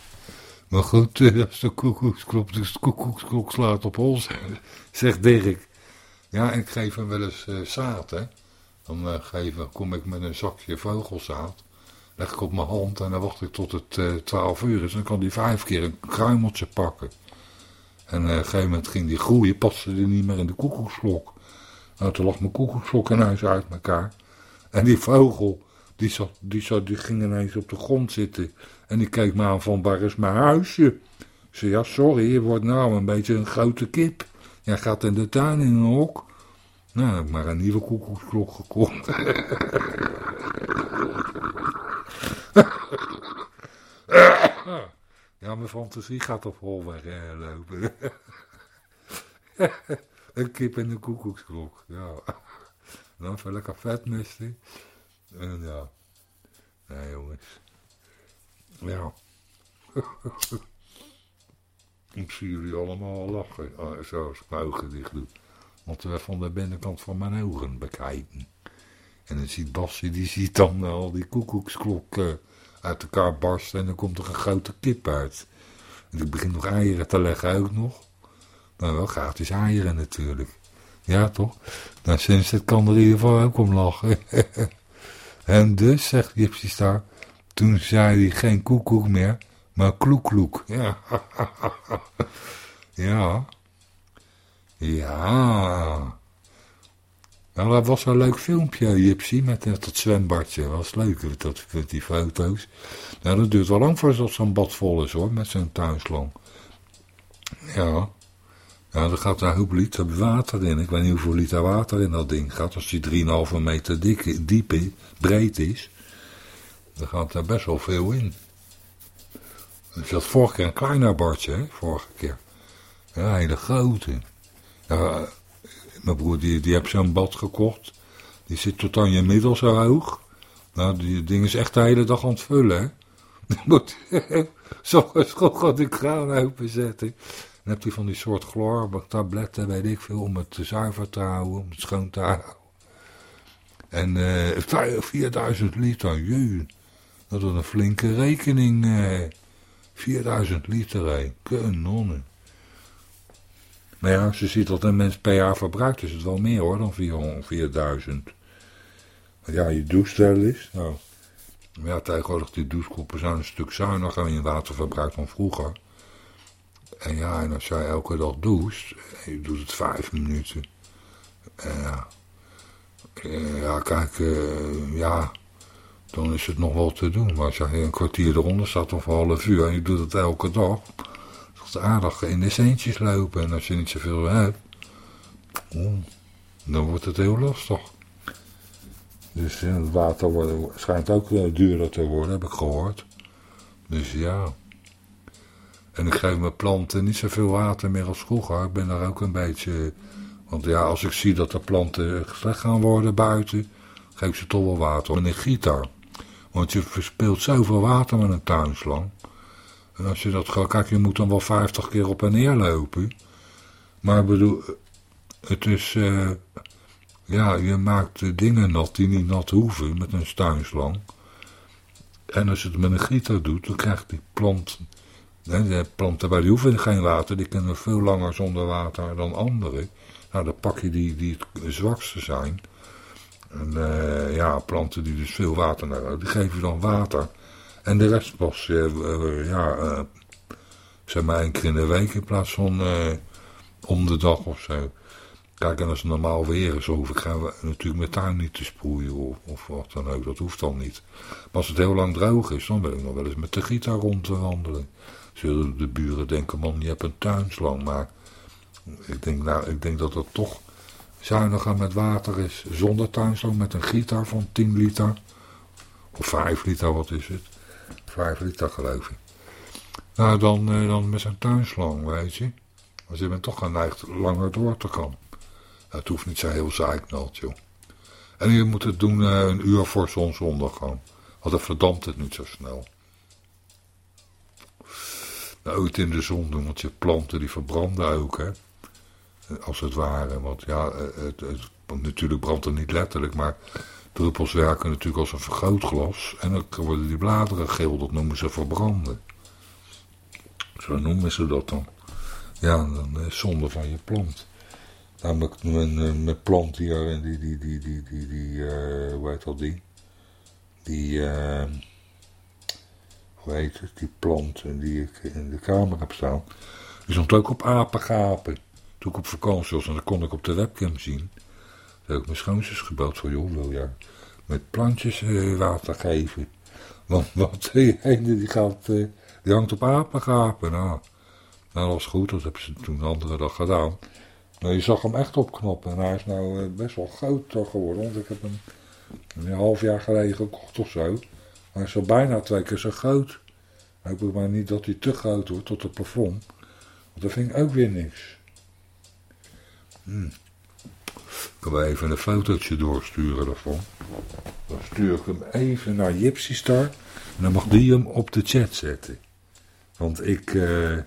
Maar goed, als de koekoeksklok, dus de koekoeksklok slaat op ons, zegt Dirk. Ja, ik geef hem wel eens uh, zaad, hè. Dan uh, geef, kom ik met een zakje vogelzaad. leg ik op mijn hand en dan wacht ik tot het uh, 12 uur is. Dan kan die vijf keer een kruimeltje pakken. En uh, op een gegeven moment ging die groeien, paste die niet meer in de koekoeksklok. Nou, toen lag mijn koekoeksklok in huis uit elkaar. En die vogel, die, zat, die, zat, die ging ineens op de grond zitten. En die keek me aan van, waar is mijn huisje? Ik zei, ja, sorry, je wordt nou een beetje een grote kip. Jij gaat in de tuin in een hok. Nou, heb ik maar een nieuwe koekoeksklok gekocht. ja, mijn fantasie gaat op holweg eh, lopen. een kip en een koekoeksklok, ja. Dan even lekker vet misten. En ja. Nee, jongens. Ja. ik zie jullie allemaal lachen. Oh, zoals ik mijn ogen dicht doe. Want we van de binnenkant van mijn ogen bekijken. En dan ziet Basje, die ziet dan al die koekoeksklok uh, uit elkaar barsten. En dan komt er een grote kip uit. En ik begin nog eieren te leggen ook nog. Nou, wel gratis eieren natuurlijk. Ja, toch? Nou, sinds het kan er in ieder geval ook om lachen. en dus, zegt Gypsy Star, toen zei hij geen koekoek meer, maar kloekloek. Ja. ja. Ja. Nou, dat was een leuk filmpje, Gypsy, met dat zwembadje. Dat was leuk, dat, die foto's. Nou, dat duurt wel lang voordat zo'n bad vol is, hoor, met zo'n tuinslang. Ja. Ja, er gaat daar hoop liter water in. Ik weet niet hoeveel liter water in dat ding gaat. Als die 3,5 meter dik, diep is, breed is, dan gaat daar best wel veel in. Dus dat vorige keer een kleiner bordje, hè, vorige keer. Ja, hele grote. Ja, mijn broer die, die heeft zo'n bad gekocht. Die zit tot aan je middel zo hoog. Nou, die ding is echt de hele dag aan het vullen, hè. Die moet gewoon de kraan openzetten. Dan hebt hij van die soort tabletten, weet ik veel, om het zuiver te houden, om het schoon te houden. En uh, 4000 liter, jee. Dat is een flinke rekening. Uh, 4000 liter, hé. Kanonnen. Maar ja, je ziet dat een mens per jaar verbruikt, is het wel meer hoor, dan 4000. Maar ja, je doucht wel eens. Nou, ja, tegenwoordig die douchekoppen zijn een stuk zuiniger in waterverbruik dan vroeger. En ja, en als jij elke dag doucht, je doet het vijf minuten. En ja, eh, ja kijk, uh, ja, dan is het nog wel te doen. Maar als je een kwartier eronder staat of een half uur en je doet het elke dag, aardig in de centjes lopen. En als je niet zoveel hebt, dan wordt het heel lastig. Dus het water wordt, schijnt ook duurder te worden, heb ik gehoord. Dus ja... En ik geef mijn planten niet zoveel water meer als vroeger. Ik ben daar ook een beetje... Want ja, als ik zie dat de planten slecht gaan worden buiten, geef ze toch wel water. En een gitaar. Want je verspilt zoveel water met een tuinslang. En als je dat gaat, je moet dan wel 50 keer op en neer lopen. Maar bedoel, het is, uh, ja, je maakt dingen nat die niet nat hoeven met een tuinslang. En als je het met een gitaar doet, dan krijgt die plant de planten bij die hoeven geen water, die kunnen veel langer zonder water dan andere. Nou, dan pak je die, die het zwakste zijn. En uh, ja, planten die dus veel water hebben, die geven dan water. En de rest pas, uh, uh, ja, zeg maar één keer in de week in plaats van om de dag of zo. Kijk, en als het normaal weer is, hoef ik gaan natuurlijk mijn tuin niet te sproeien of, of wat dan ook. Dat hoeft dan niet. Maar als het heel lang droog is, dan wil ik nog wel eens met de gitaar rond te wandelen zullen de buren denken, man, je hebt een tuinslang. Maar ik denk, nou, ik denk dat het toch zuiniger met water is. Zonder tuinslang, met een gitaar van 10 liter. Of 5 liter, wat is het? 5 liter geloof ik. Nou, dan, eh, dan met zo'n tuinslang, weet je. Want je bent toch geneigd langer door te gaan. Het hoeft niet zo heel zeiknat, joh. En je moet het doen uh, een uur voor zonsondergang. Want dan verdampt het niet zo snel uit in de zon doen, want je planten die verbranden ook, hè. Als het ware, want ja, het, het, natuurlijk brandt het niet letterlijk, maar druppels werken natuurlijk als een vergrootglas. En dan worden die bladeren geel, dat noemen ze verbranden. Zo noemen ze dat dan. Ja, dan is zonde van je plant. Namelijk mijn, mijn plant hier, die, die, die, die, die, die, uh, hoe heet dat die? Die, uh, hoe heet het, die planten die ik in de kamer heb staan. Die stond ook op apengapen. Toen ik op vakantie was en dan kon ik op de webcam zien. Heb ik mijn schoonzus gebeld van, joh, wil jij met plantjes uh, water geven? Want wat die ene die gaat, uh, die hangt op apengapen. Nou, nou, dat was goed, dat hebben ze toen de andere dag gedaan. Maar je zag hem echt opknappen en hij is nou uh, best wel groot geworden. Want ik heb hem een half jaar geleden gekocht of zo. Hij is al bijna twee keer zo groot. Ik wil maar niet dat hij te groot wordt tot het plafond. Want dat vind ik ook weer niks. Hmm. Kan even een fotootje doorsturen daarvan. Dan stuur ik hem even naar Gypsy Star. En dan mag die hem op de chat zetten. Want ik... Uh,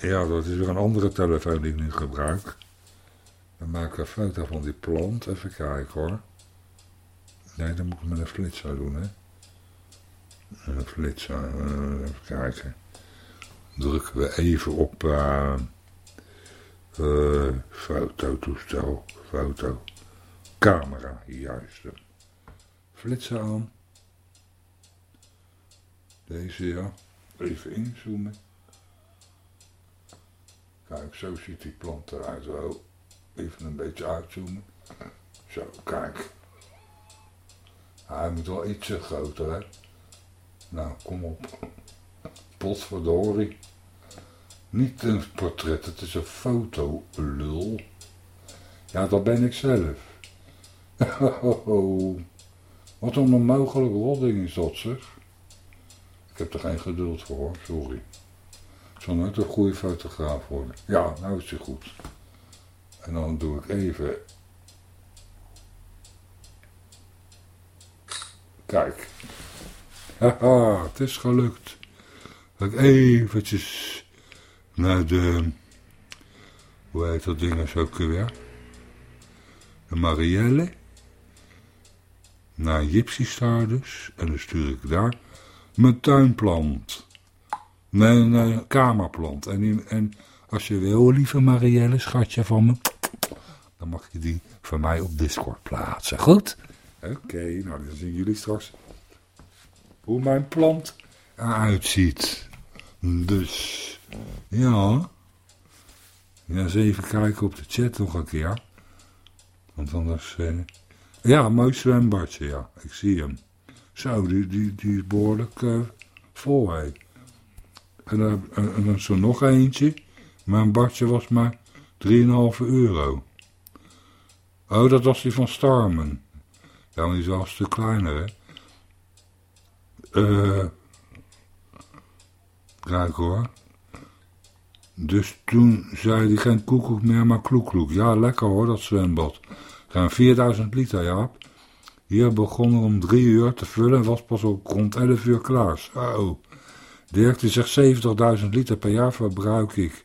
ja, dat is weer een andere telefoon die ik nu gebruik. Dan maak ik een foto van die plant. Even kijken hoor. Nee, dan moet ik met een flitser doen, hè. Een flitser, uh, even kijken. Drukken we even op uh, uh, fototoestel, foto, camera, juist. Flitser aan. Deze, ja. Even inzoomen. Kijk, zo ziet die plant eruit. Oh, even een beetje uitzoomen. Zo, kijk. Hij moet wel ietsje groter, hè. Nou, kom op. Potverdorie. Niet een portret, het is een foto, lul. Ja, dat ben ik zelf. Wat een onmogelijk rodding is dat, zeg. Ik heb er geen geduld voor, hoor. sorry. Ik zal nooit een goede fotograaf worden. Ja, nou is hij goed. En dan doe ik even Kijk. Haha, het is gelukt. Dat ik eventjes naar de... Hoe heet dat ding eens ook weer? De Marielle. Naar Gypsy Star. En dan stuur ik daar mijn tuinplant. Mijn kamerplant. En, en als je wil, lieve Marielle, schatje van me... Dan mag je die van mij op Discord plaatsen. Goed? Oké, nou dan zien jullie straks hoe mijn plant eruit ziet. Dus, ja. Ja, eens even kijken op de chat nog een keer. Want anders... Eh... Ja, mooi zwembadje, ja. Ik zie hem. Zo, die, die, die is behoorlijk uh, vol, hè. En dan uh, is er nog eentje. Mijn badje was maar 3,5 euro. Oh, dat was die van Starman. Ja, die is wel een stuk kleiner, hè. Uh, kijk hoor. Dus toen zei hij geen koekoek meer, maar kloekloek. Ja, lekker hoor, dat zwembad. Gaan 4000 liter, ja. Hier begonnen om drie uur te vullen en was pas op rond 11 uur klaar. Zo. Dirk die zegt 70.000 liter per jaar verbruik ik.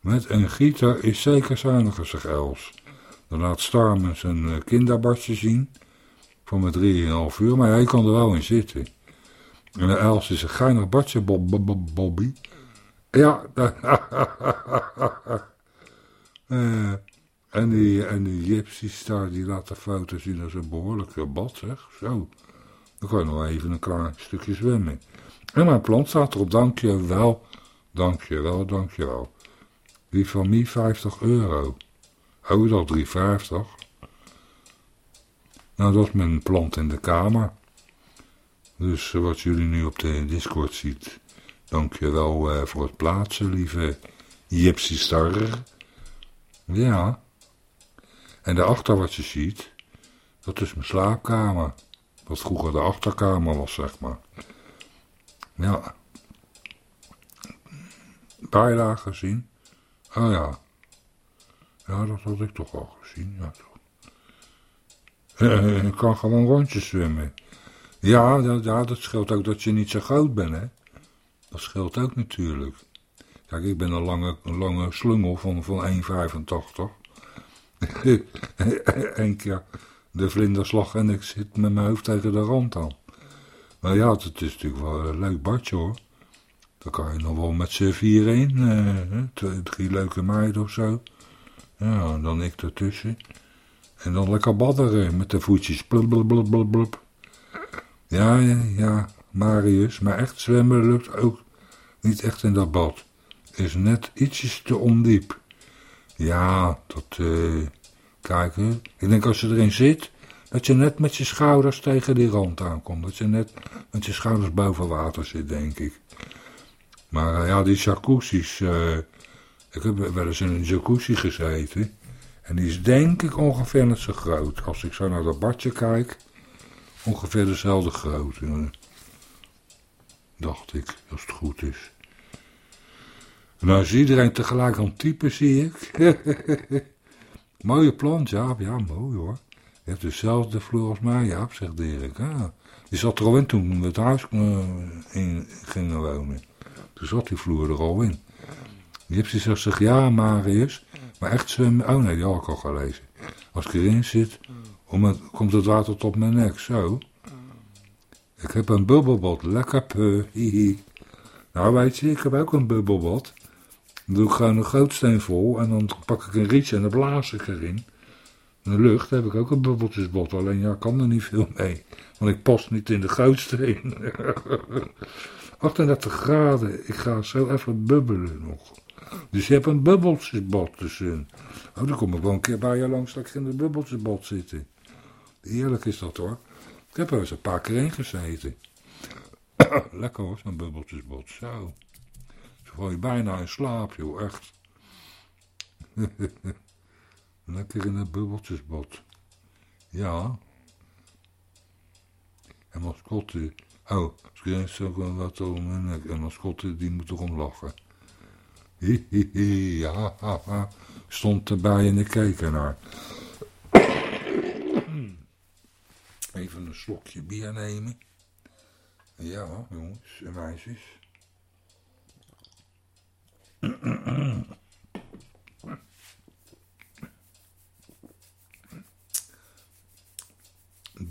Met een gieter is zeker zuiniger, zegt Els. Dan laat Starman zijn eh, kinderbadje zien voor mijn 3,5 uur, maar hij kan er wel in zitten. En de Els is een geinig badje, Bob, Bobby. Ja, uh, en die, en die die laat de foto zien als een behoorlijke bad, zeg. Zo, dan kan je nog even een klein stukje zwemmen. En mijn plant staat erop, dankjewel, dankjewel, dankjewel. Die van mij 50 euro. Oh, dat 3,50. Nou, dat is mijn plant in de kamer. Dus wat jullie nu op de Discord ziet, dankjewel uh, voor het plaatsen, lieve Jipsy Star. Ja. En daarachter wat je ziet, dat is mijn slaapkamer. Wat vroeger de achterkamer was, zeg maar. Ja. Bijlagen gezien. Oh ja. Ja, dat had ik toch al gezien. Ja, toch. ik kan gewoon rondjes zwemmen. Ja, ja, dat scheelt ook dat je niet zo groot bent, hè. Dat scheelt ook natuurlijk. Kijk, ik ben een lange, lange slungel van, van 1,85. Eén keer de vlinderslag en ik zit met mijn hoofd tegen de rand aan. Maar ja, het is natuurlijk wel een leuk badje hoor. Dan kan je nog wel met z'n vier in. Eh, twee, drie leuke meiden of zo. Ja, en dan ik ertussen. En dan lekker badderen met de voetjes. Blub, blub, blub, blub, blub. Ja, ja, ja. Marius, maar echt zwemmen lukt ook niet echt in dat bad. Is net ietsjes te ondiep. Ja, dat, uh, kijk, ik denk als je erin zit, dat je net met je schouders tegen die rand aankomt. Dat je net met je schouders boven water zit, denk ik. Maar uh, ja, die jacuzzi's, uh, ik heb wel eens in een jacuzzi gezeten. En die is denk ik ongeveer net zo groot. Als ik zo naar dat badje kijk, ongeveer dezelfde grootte. Dacht ik, als het goed is. Nou is iedereen tegelijk aan het typen, zie ik. Mooie plant, ja, ja, mooi hoor. Je hebt dezelfde vloer als mij, ja, zegt Dirk. Ja. Die zat er al in toen we het huis uh, in gingen wonen. Toen zat die vloer er al in. Die hebt zegt, ja, Marius, maar echt zwemmen... Oh nee, die had ik al gelezen. Als ik erin zit, komt het water tot mijn nek, zo. Ik heb een bubbelbad, lekker hihi. Nou weet je, ik heb ook een bubbelbad. Dan doe ik gewoon een gootsteen vol en dan pak ik een rietje en dan blaas ik erin. In de lucht heb ik ook een bubbeltjesbot, alleen ja, kan er niet veel mee. Want ik pas niet in de gootsteen. 38 graden, ik ga zo even bubbelen nog. Dus je hebt een bubbeltjesbad tussenin. Oh, dan kom ik wel een keer bij je langs dat ik in de bubbeltjesbad zitten. Heerlijk is dat hoor. Ik heb er eens een paar keer in gezeten. Lekker hoor, zo'n bubbeltjesbad. Zo. Val je bijna in slaap, joh, echt. Lekker in het bubbeltjesbad. Ja. En mascotte. Oh, schrijft ook wat om en mascotte die moet erom lachen. Hihihi, ja. Stond erbij en ik keek ernaar. Even een slokje bier nemen. Ja, jongens en meisjes.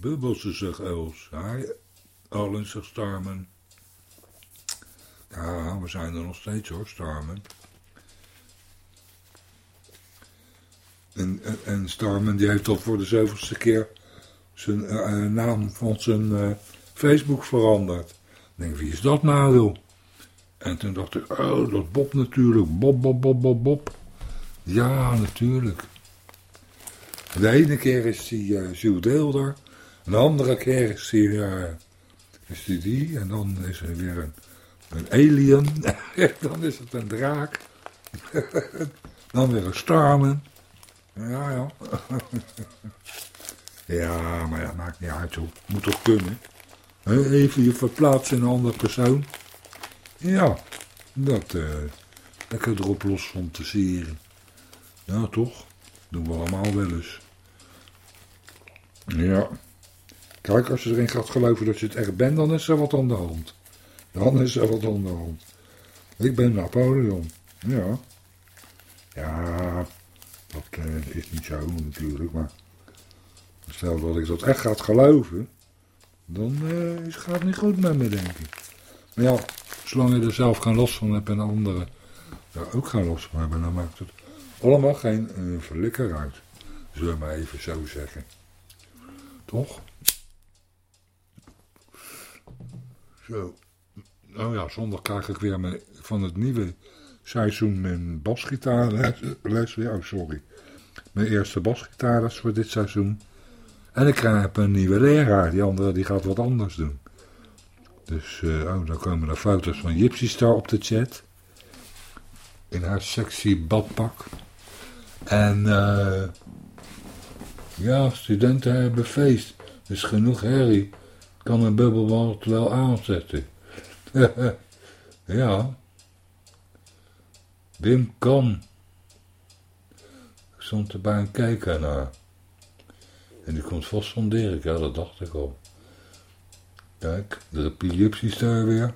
Bubbelse zegt Els. Hij, allen zegt Starmen. Ja, we zijn er nog steeds hoor, Starmen. En, en, en Starman die heeft al voor de zoveelste keer zijn uh, naam van zijn uh, Facebook veranderd. Ik denk, wie is dat nou? En toen dacht ik, oh, dat Bob natuurlijk. Bob, Bob, Bob, Bob, Bob. Ja, natuurlijk. De ene keer is hij uh, Jules Deelder. De andere keer is uh, is die, die. En dan is er weer een, een alien. dan is het een draak. dan weer een Starman. Ja, ja. ja, maar ja, maakt niet uit, joh. Moet toch kunnen. Even je verplaatsen in een andere persoon. Ja, dat, uh, lekker erop los fantaseren. Ja, toch? Doen we allemaal wel eens. Ja. Kijk, als je erin gaat geloven dat je het echt bent, dan is er wat aan de hand. Dan is er wat aan de hand. Ik ben Napoleon. Ja. Ja, dat uh, is niet zo natuurlijk, maar stel dat ik dat echt ga geloven, dan uh, gaat het niet goed met me, denk ik. Maar ja, zolang je er zelf geen los van hebt en anderen daar ook geen los van hebben, dan maakt het allemaal geen uh, uit. Zullen we maar even zo zeggen. Toch? Zo. Nou ja, zondag krijg ik weer van het nieuwe seizoen mijn basgitaarles weer. Oh, sorry. Mijn eerste basgitaarles voor dit seizoen. En ik krijg een nieuwe leraar. Die andere die gaat wat anders doen. Dus uh, oh, dan komen er foto's van Gypsy Star op de chat. In haar sexy badpak. En uh, ja, studenten hebben feest. Dus genoeg herrie. Kan een bubbelbad wel aanzetten. ja. Wim kan. Ik stond erbij kijken naar. En die komt vast van Dirk, ja, dat dacht ik al. Kijk, de epilepsie daar weer.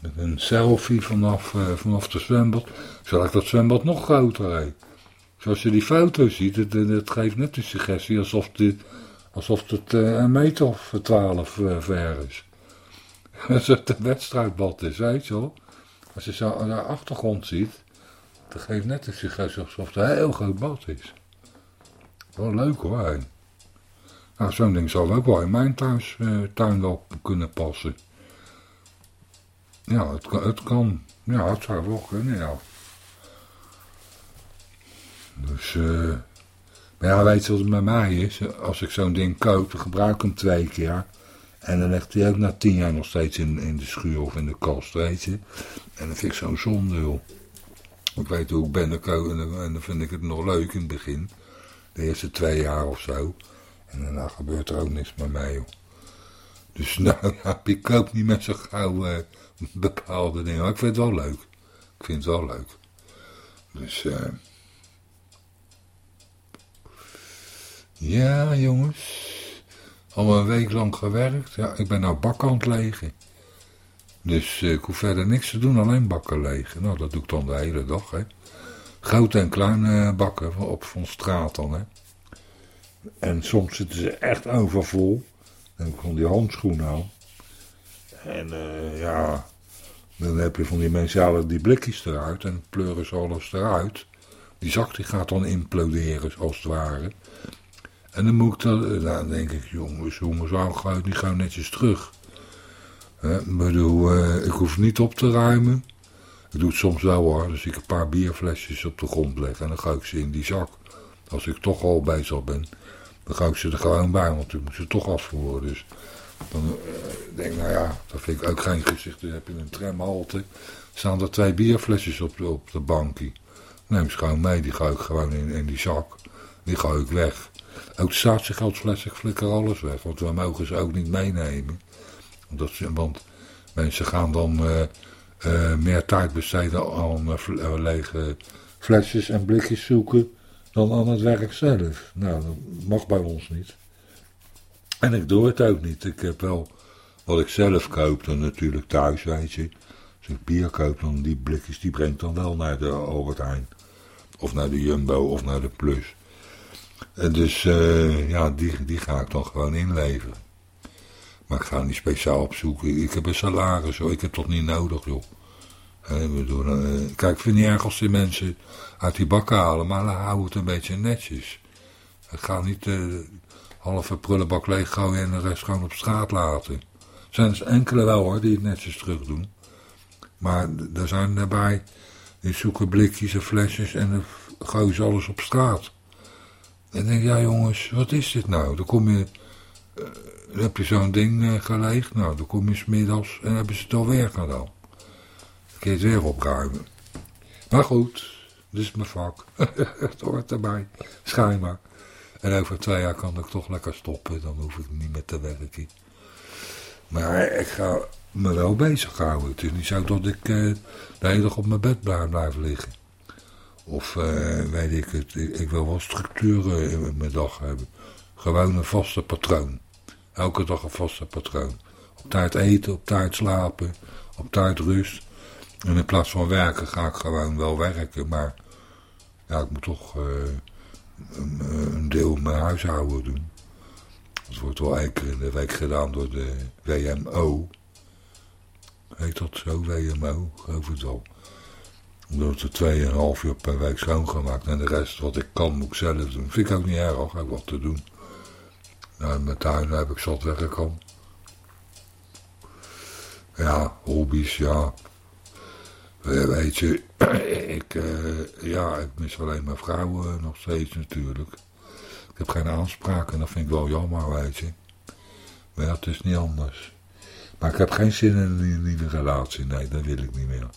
Met een selfie vanaf, uh, vanaf de zwembad. Zal ik dat zwembad nog groter, hè? Zoals je die foto ziet, het, het geeft net de suggestie alsof, dit, alsof het uh, een meter of twaalf uh, ver is. Alsof het een wedstrijdbad is, weet je wel. Als je zo de achtergrond ziet, dan geeft net de suggestie alsof het een heel groot bad is. Wel leuk hoor. Nou, zo'n ding zal ook wel in mijn thuis, uh, tuin wel kunnen passen. Ja, het, het kan. Ja, het zou wel kunnen, ja. Dus, eh... maar ja, weet je wat het met mij is? Als ik zo'n ding koop, dan gebruik ik hem twee keer. En dan legt hij ook na tien jaar nog steeds in, in de schuur of in de kast, weet. En dan vind ik zo'n zonde. Ik weet hoe ik ben, en dan vind ik het nog leuk in het begin. De eerste twee jaar of zo. En daarna gebeurt er ook niks met mij, joh. Dus nou, ja, ik koop niet met zo gauw uh, bepaalde dingen. Maar ik vind het wel leuk. Ik vind het wel leuk. Dus, eh... Ja, jongens. Al een week lang gewerkt. Ja, ik ben nou bakken aan legen. Dus uh, ik hoef verder niks te doen, alleen bakken legen. Nou, dat doe ik dan de hele dag, hè. Grote en kleine bakken op van straat dan, hè. En soms zitten ze echt overvol. Dan ik van die handschoenen aan. En uh, ja, dan heb je van die mensen die blikjes eruit en pleuren ze alles eruit. Die zak die gaat dan imploderen, als het ware. En dan moet ik dan, eh, nou, dan denk ik, jongens, jongens, waarom ga ik niet netjes terug? He, bedoel, uh, ik hoef niet op te ruimen. Ik doe het soms wel hoor, dus ik een paar bierflesjes op de grond leg en dan ga ik ze in die zak. Als ik toch al bezig ben, dan ga ik ze er gewoon bij, want ik moet ze toch afvoeren. Dus dan uh, denk ik, nou ja, dat vind ik ook geen gezicht. Dan heb je een tramhalte, staan er twee bierflesjes op de, op de bankje. Neem ze gewoon mee, die ga ik gewoon in, in die zak. Die ga ik weg. Ook de statiegeldsfles, ik flikker alles weg, want we mogen ze ook niet meenemen. Dat ze, want mensen gaan dan uh, uh, meer tijd besteden aan uh, lege flesjes en blikjes zoeken dan aan het werk zelf. Nou, dat mag bij ons niet. En ik doe het ook niet. Ik heb wel wat ik zelf koop dan natuurlijk thuis, weet je. Als ik bier koop, dan die blikjes, die brengt dan wel naar de Albert Heijn. Of naar de Jumbo of naar de Plus. En dus ja, die, die ga ik dan gewoon inleveren. Maar ik ga niet speciaal opzoeken. Ik heb een salaris, hoor. ik heb dat niet nodig, joh. Uh, kijk, ik vind het niet erg als die mensen uit die bakken halen, maar dan hou het een beetje netjes. Ik ga niet uh, halve prullenbak leeg gooien en de rest gewoon op straat laten. Er zijn dus enkele wel hoor, die het netjes terug doen. Maar er zijn daarbij, die zoeken blikjes en flesjes en dan gooien ze alles op straat. En denk ik, ja jongens, wat is dit nou? Dan kom je, dan heb je zo'n ding uh, geleegd. Nou, dan kom je smiddags en hebben ze het alweer gedaan. Dan kun je het weer opruimen. Maar goed, dit is mijn vak. het hoort erbij, schijnbaar. En over twee jaar kan ik toch lekker stoppen. Dan hoef ik niet meer te werken. Maar ik ga me wel bezighouden. Het is niet zo dat ik uh, de hele dag op mijn bed blijf liggen. Of uh, weet ik het, ik, ik, wil wel structuren in mijn dag hebben. Gewoon een vaste patroon. Elke dag een vaste patroon. Op tijd eten, op tijd slapen, op tijd rust. En in plaats van werken ga ik gewoon wel werken. Maar ja, ik moet toch uh, een, een, deel mijn huishouden doen. Dat wordt wel één keer in de week gedaan door de WMO. Heet dat zo, WMO? Geloof het wel omdat er tweeënhalf uur per week schoongemaakt. En de rest wat ik kan moet ik zelf doen. Vind ik ook niet erg, heb wat te doen. Nou, mijn tuin heb ik zat al. Ja, hobby's, ja. Weet je, ik, uh, ja, ik mis alleen mijn vrouw nog steeds natuurlijk. Ik heb geen aanspraak en dat vind ik wel jammer, weet je. Maar ja, het is niet anders. Maar ik heb geen zin in een nieuwe relatie, nee, dat wil ik niet meer.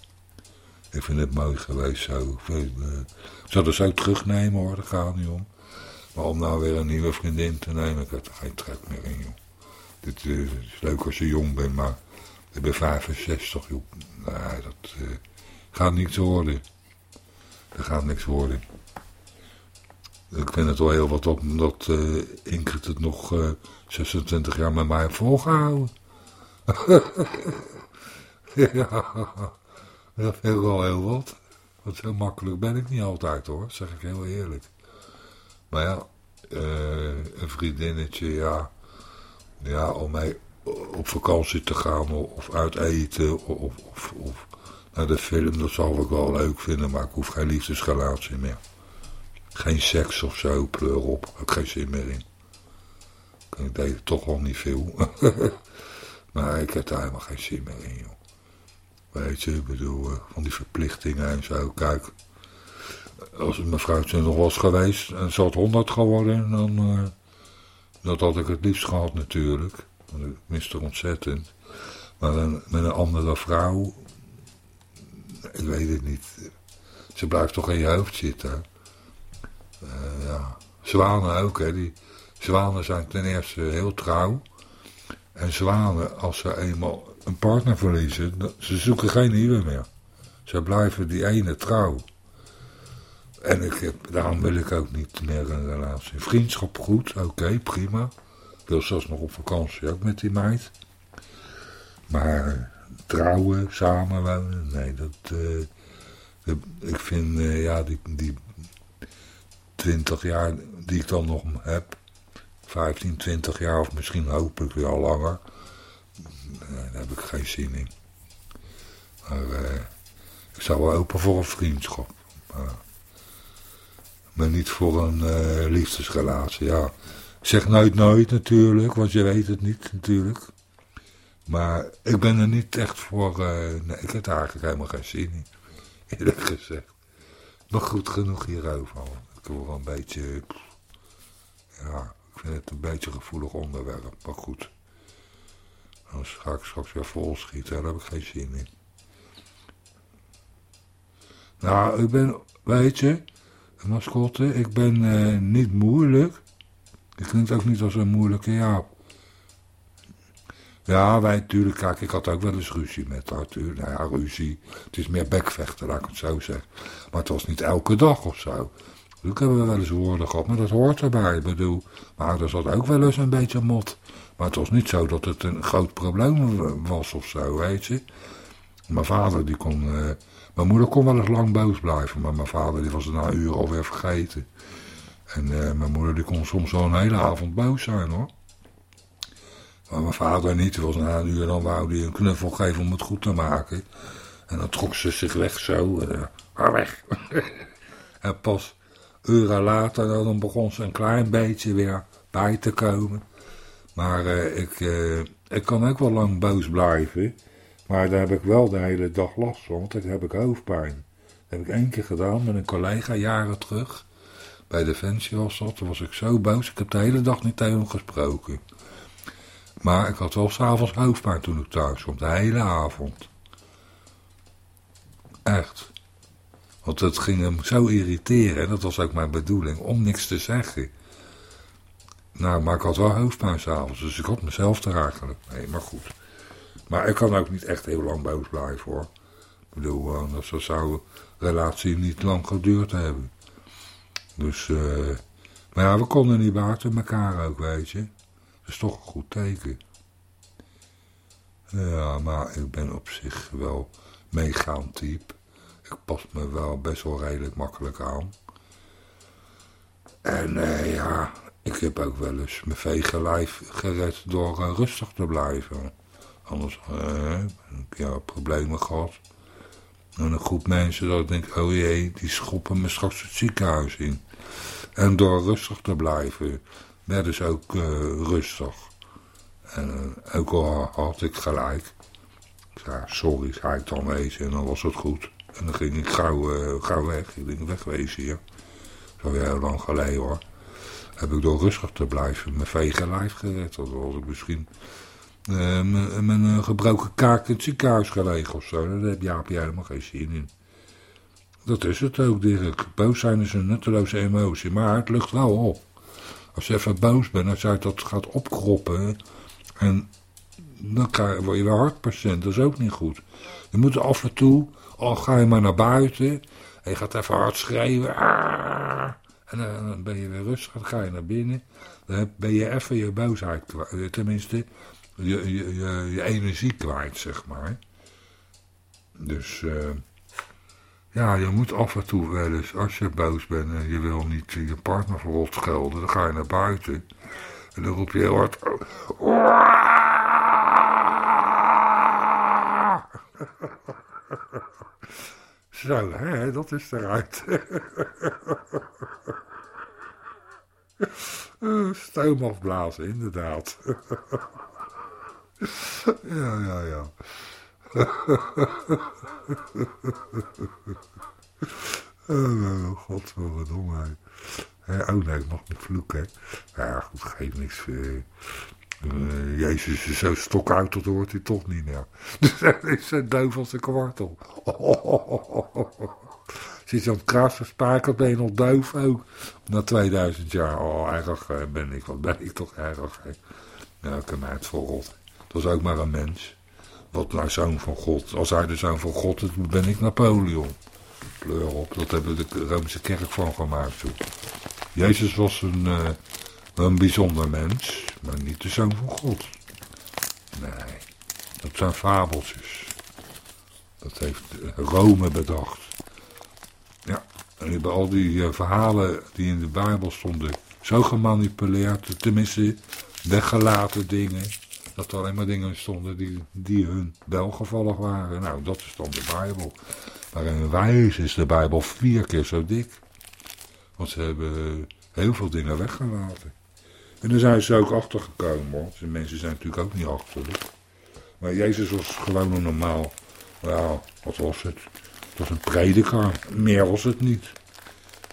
Ik vind het mooi geweest zo. Ik zou er zo terugnemen hoor, daar gaat niet om. Om nou weer een nieuwe vriendin te nemen, ik heb er geen trek meer in joh. Dit uh, is leuk als je jong bent, maar ik ben 65 joh. Nee, dat uh, gaat niks worden. Dat gaat niks worden. Ik vind het wel heel wat op, omdat uh, Ingrid het nog uh, 26 jaar met mij heeft volgehouden. ja. Dat vind ik wel heel wat. Want zo makkelijk ben ik niet altijd hoor, zeg ik heel eerlijk. Maar ja, uh, een vriendinnetje, ja, ja, om mee op vakantie te gaan of uit eten of, of, of naar de film, dat zal ik wel leuk vinden, maar ik hoef geen liefdesrelatie meer. Geen seks of zo, pleur op, ik geen zin meer in. Ik deed toch wel niet veel. maar ik heb daar helemaal geen zin meer in, joh. Weet je, ik bedoel, van die verplichtingen en zo. Kijk, als het mijn nog was geweest en ze had 100 geworden, dan uh, dat had ik het liefst gehad natuurlijk. Want ik ontzettend. Maar met een andere vrouw, ik weet het niet. Ze blijft toch in je hoofd zitten. Uh, ja. Zwanen ook, hè. Die, zwanen zijn ten eerste heel trouw. En zwanen, als ze eenmaal een partner verliezen, ze zoeken geen nieuwe meer. Ze blijven die ene trouw. En ik heb, daarom wil ik ook niet meer een relatie. Vriendschap goed, oké, prima. Ik wil zelfs nog op vakantie ook met die meid. Maar trouwen, samenwonen, nee, dat... Uh, ik vind, uh, ja, die, die 20 jaar die ik dan nog heb... 15, 20 jaar of misschien hoop ik weer al langer... Daar heb ik geen zin in. Maar uh, ik zou wel open voor een vriendschap. Maar, maar niet voor een uh, liefdesrelatie, ja. Ik zeg nooit nooit natuurlijk, want je weet het niet natuurlijk. Maar ik ben er niet echt voor, uh, nee, ik heb eigenlijk helemaal geen zin in. Eerlijk gezegd. Maar goed genoeg hierover. Ik word wel een beetje, ja, ik vind het een beetje gevoelig onderwerp, maar goed. Anders ga ik straks weer vol schieten, daar heb ik geen zin in. Nou, ik ben, weet je, mascotte, ik ben uh, niet moeilijk. Ik klinkt ook niet als een moeilijke Jaap. Ja, wij natuurlijk, kijk, ik had ook wel eens ruzie met Arthur. Nou ja, ruzie. Het is meer bekvechten, laat ik het zo zeggen. Maar het was niet elke dag of zo. Natuurlijk hebben we wel eens woorden gehad, maar dat hoort erbij. Ik bedoel, maar er zat ook wel eens een beetje mot. Maar het was niet zo dat het een groot probleem was of zo, weet je. Mijn vader, die kon... Uh, mijn moeder kon wel eens lang boos blijven, maar mijn vader die was na een uur alweer vergeten. En uh, mijn moeder die kon soms wel een hele avond boos zijn hoor. Maar mijn vader niet, die was na een uur dan wou hij een knuffel geven om het goed te maken. En dan trok ze zich weg zo, uh, weg. en pas uren later dan begon ze een klein beetje weer bij te komen. Maar uh, ik, ik kan ook wel lang boos blijven. Maar daar heb ik wel de hele dag last van, want dan heb ik hoofdpijn. Dat heb ik één keer gedaan met een collega jaren terug. Bij Defensie was dat. Toen was ik zo boos. Ik heb de hele dag niet tegen hem gesproken. Maar ik had wel s'avonds hoofdpijn toen ik thuis kwam. De hele avond. Echt. Want het ging hem zo irriteren. En dat was ook mijn bedoeling. Om niks te zeggen. Nou, maar ik had wel hoofdpijn s'avonds, dus ik had mezelf te raken. Nee, maar goed. Maar ik kan ook niet echt heel lang boos blijven hoor. Ik bedoel, anders zou de relatie niet lang geduurd hebben. Dus, uh, maar ja, we konden niet buiten elkaar ook, weet je. Dat is toch een goed teken. Ja, maar ik ben op zich wel meegaand type. Ik pas me wel best wel redelijk makkelijk aan. En uh, ja, ik heb ook wel eens mijn vege lijf gered door rustig te blijven. Anders uh, ja, problemen gehad. En een groep mensen dat ik oh jee, die schoppen me straks het ziekenhuis in. En door rustig te blijven, werden ze ook uh, rustig. En ook al had ik gelijk. Ik zei, sorry, zei ik dan eens. En dan was het goed. En dan ging ik gauw, weg. Ik denk, wegwezen hier. Zo heel lang geleden hoor heb ik door rustig te blijven mijn vege lijf gered. Dat was ik misschien uh, mijn uh, gebroken kaak in het ziekenhuis gelegen of zo. Daar heb Jaapje helemaal geen zin in. Dat is het ook, Dirk. Boos zijn is een nutteloze emotie, maar het lucht wel op. Als je even boos bent, als je dat gaat opkroppen... en dan word je weer hartpatiënt, dat is ook niet goed. Je moet af en toe, al ga je maar naar buiten... en je gaat even hard schreeuwen... Ah, en dan ben je weer rustig, dan ga je naar binnen. Dan ben je even je boosheid kwijt. Tenminste, je, je, je, energie kwijt, zeg maar. Dus uh, ja, je moet af en toe wel eens, als je boos bent en je wil niet je partner verrot schelden, dan ga je naar buiten. En dan roep je heel hard... Zo, hè, dat is eruit. Stoom afblazen, inderdaad. ja, ja, ja. oh, godverdomme. Oh nee, ik mag niet vloeken. Ja, goed, geeft niks. Uh, Jezus is zo stokoud, dat hoort hij toch niet meer. Dus hij is zo doof als een kwartel. Zit je aan het nog doof ook. Na 2000 jaar, oh erg ben ik, wat ben ik toch erg. Ja, ik heb mij het verrot. Dat is ook maar een mens. Wat nou zoon van God. Als hij de zoon van God is, ben ik Napoleon. Pleur op, dat hebben de Romeinse kerk van gemaakt. Zo. Jezus was een, uh, een bijzonder mens, maar niet de zoon van God. Nee, dat zijn fabeltjes. Dat heeft Rome bedacht. Ja, en hebben al die uh, verhalen die in de Bijbel stonden zo gemanipuleerd, tenminste weggelaten dingen, dat er alleen maar dingen stonden die, die hun welgevallig waren. Nou, dat is dan de Bijbel. Maar in wijze is de Bijbel vier keer zo dik. Want ze hebben heel veel dingen weggelaten. En daar zijn ze ook achtergekomen, want de mensen zijn natuurlijk ook niet achterlijk. Maar Jezus was gewoon een normaal, ja, wat was het? Het was een prediker, meer was het niet.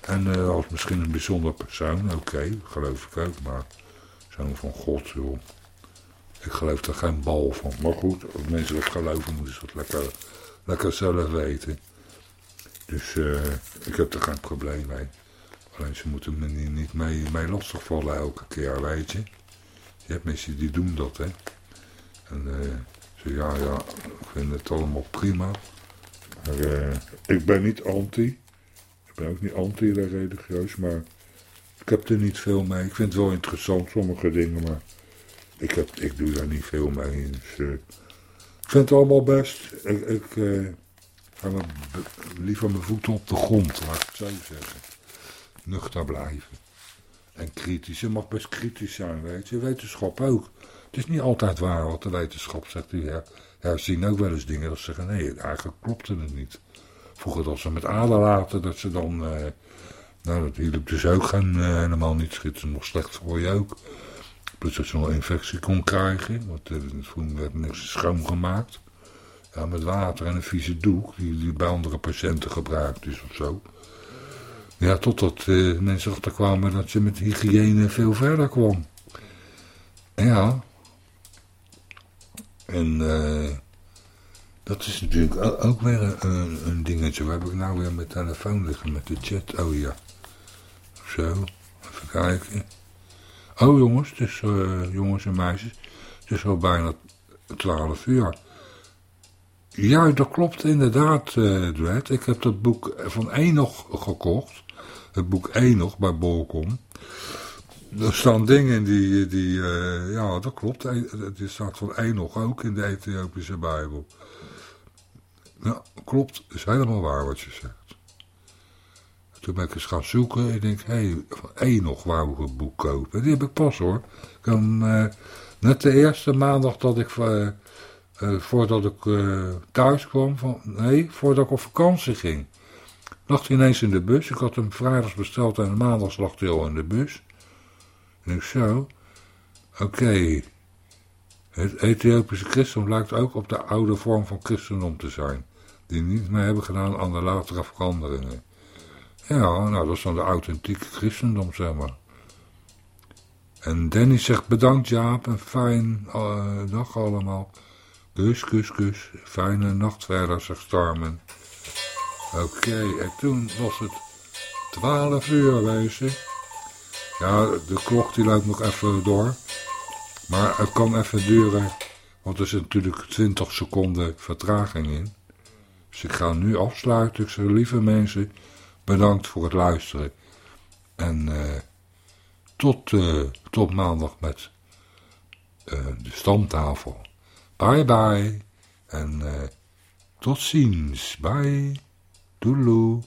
En uh, misschien een bijzonder persoon, oké, geloof ik ook, maar zoon van God, joh. Ik geloof er geen bal van. Maar goed, als mensen dat geloven, moeten ze dat lekker, lekker zelf weten. Dus uh, ik heb er geen probleem mee. Alleen ze moeten me niet mee, mee lastigvallen elke keer, weet je. Je hebt mensen die doen dat, hè. En uh, ze ja, ja, ik vind het allemaal prima. Maar uh, ik ben niet anti. Ik ben ook niet anti-religieus, maar ik heb er niet veel mee. Ik vind het wel interessant, sommige dingen, maar ik, heb, ik doe daar niet veel mee. Dus, uh, ik vind het allemaal best. Ik, ik uh, ga liever mijn voeten op de grond, laat ik het zo zeggen. Nuchter blijven. En kritisch. Je mag best kritisch zijn, weet je. Wetenschap ook. Het is niet altijd waar wat de wetenschap zegt. Die her, herzien ook wel eens dingen dat ze zeggen, nee, eigenlijk klopte het niet. Vroeger dat ze met aderlaten, dat ze dan... Uh, nou, dat hielp dus ook geen, helemaal niet schieten. Nog slecht voor je ook. Plus dat ze nog infectie kon krijgen. Want uh, toen werd niks schoongemaakt. Ja, met water en een vieze doek. Die, die bij andere patiënten gebruikt is of zo. Ja, totdat uh, mensen achterkwamen dat ze met hygiëne veel verder kwam. Ja. En uh, dat is natuurlijk ook weer een, een dingetje. Waar heb ik nou weer mijn telefoon liggen met de chat? Oh ja. Zo, even kijken. Oh jongens, uh, jongens en meisjes, het is al bijna 12 uur. Ja, dat klopt inderdaad, uh, Dred. Ik heb dat boek van Enog gekocht. Het boek Enog bij Bolkom. Er staan dingen die, die uh, ja, dat klopt. Het staat van Enog ook in de Ethiopische Bijbel. Ja, klopt. is helemaal waar wat je zegt. Toen ben ik eens gaan zoeken. Ik denk, hé, hey, van Enog wou ik een boek kopen. Die heb ik pas hoor. Ik kan, uh, net de eerste maandag dat ik, uh, uh, voordat ik thuis kwam, van, nee, voordat ik op vakantie ging. Lag hij ineens in de bus. Ik had hem vrijdags besteld en maandags lag hij al in de bus. En ik zo, oké. Het Ethiopische christendom lijkt ook op de oude vorm van christendom te zijn. Die niet meer hebben gedaan aan de latere veranderingen. Ja, nou dat is dan de authentieke christendom, zeg maar. En Danny zegt bedankt Jaap en fijn uh, dag allemaal. Kus, kus, kus. Fijne nacht verder, zegt Starman. Oké, en toen was het 12 uur, wezen. Ja, de klok die loopt nog even door. Maar het kan even duren, want er zit natuurlijk 20 seconden vertraging in. Dus ik ga nu afsluiten. Ik zeg, lieve mensen, bedankt voor het luisteren. En uh, tot, uh, tot maandag met uh, de stamtafel. Bye bye. En tot ziens. Bye. Doeloe.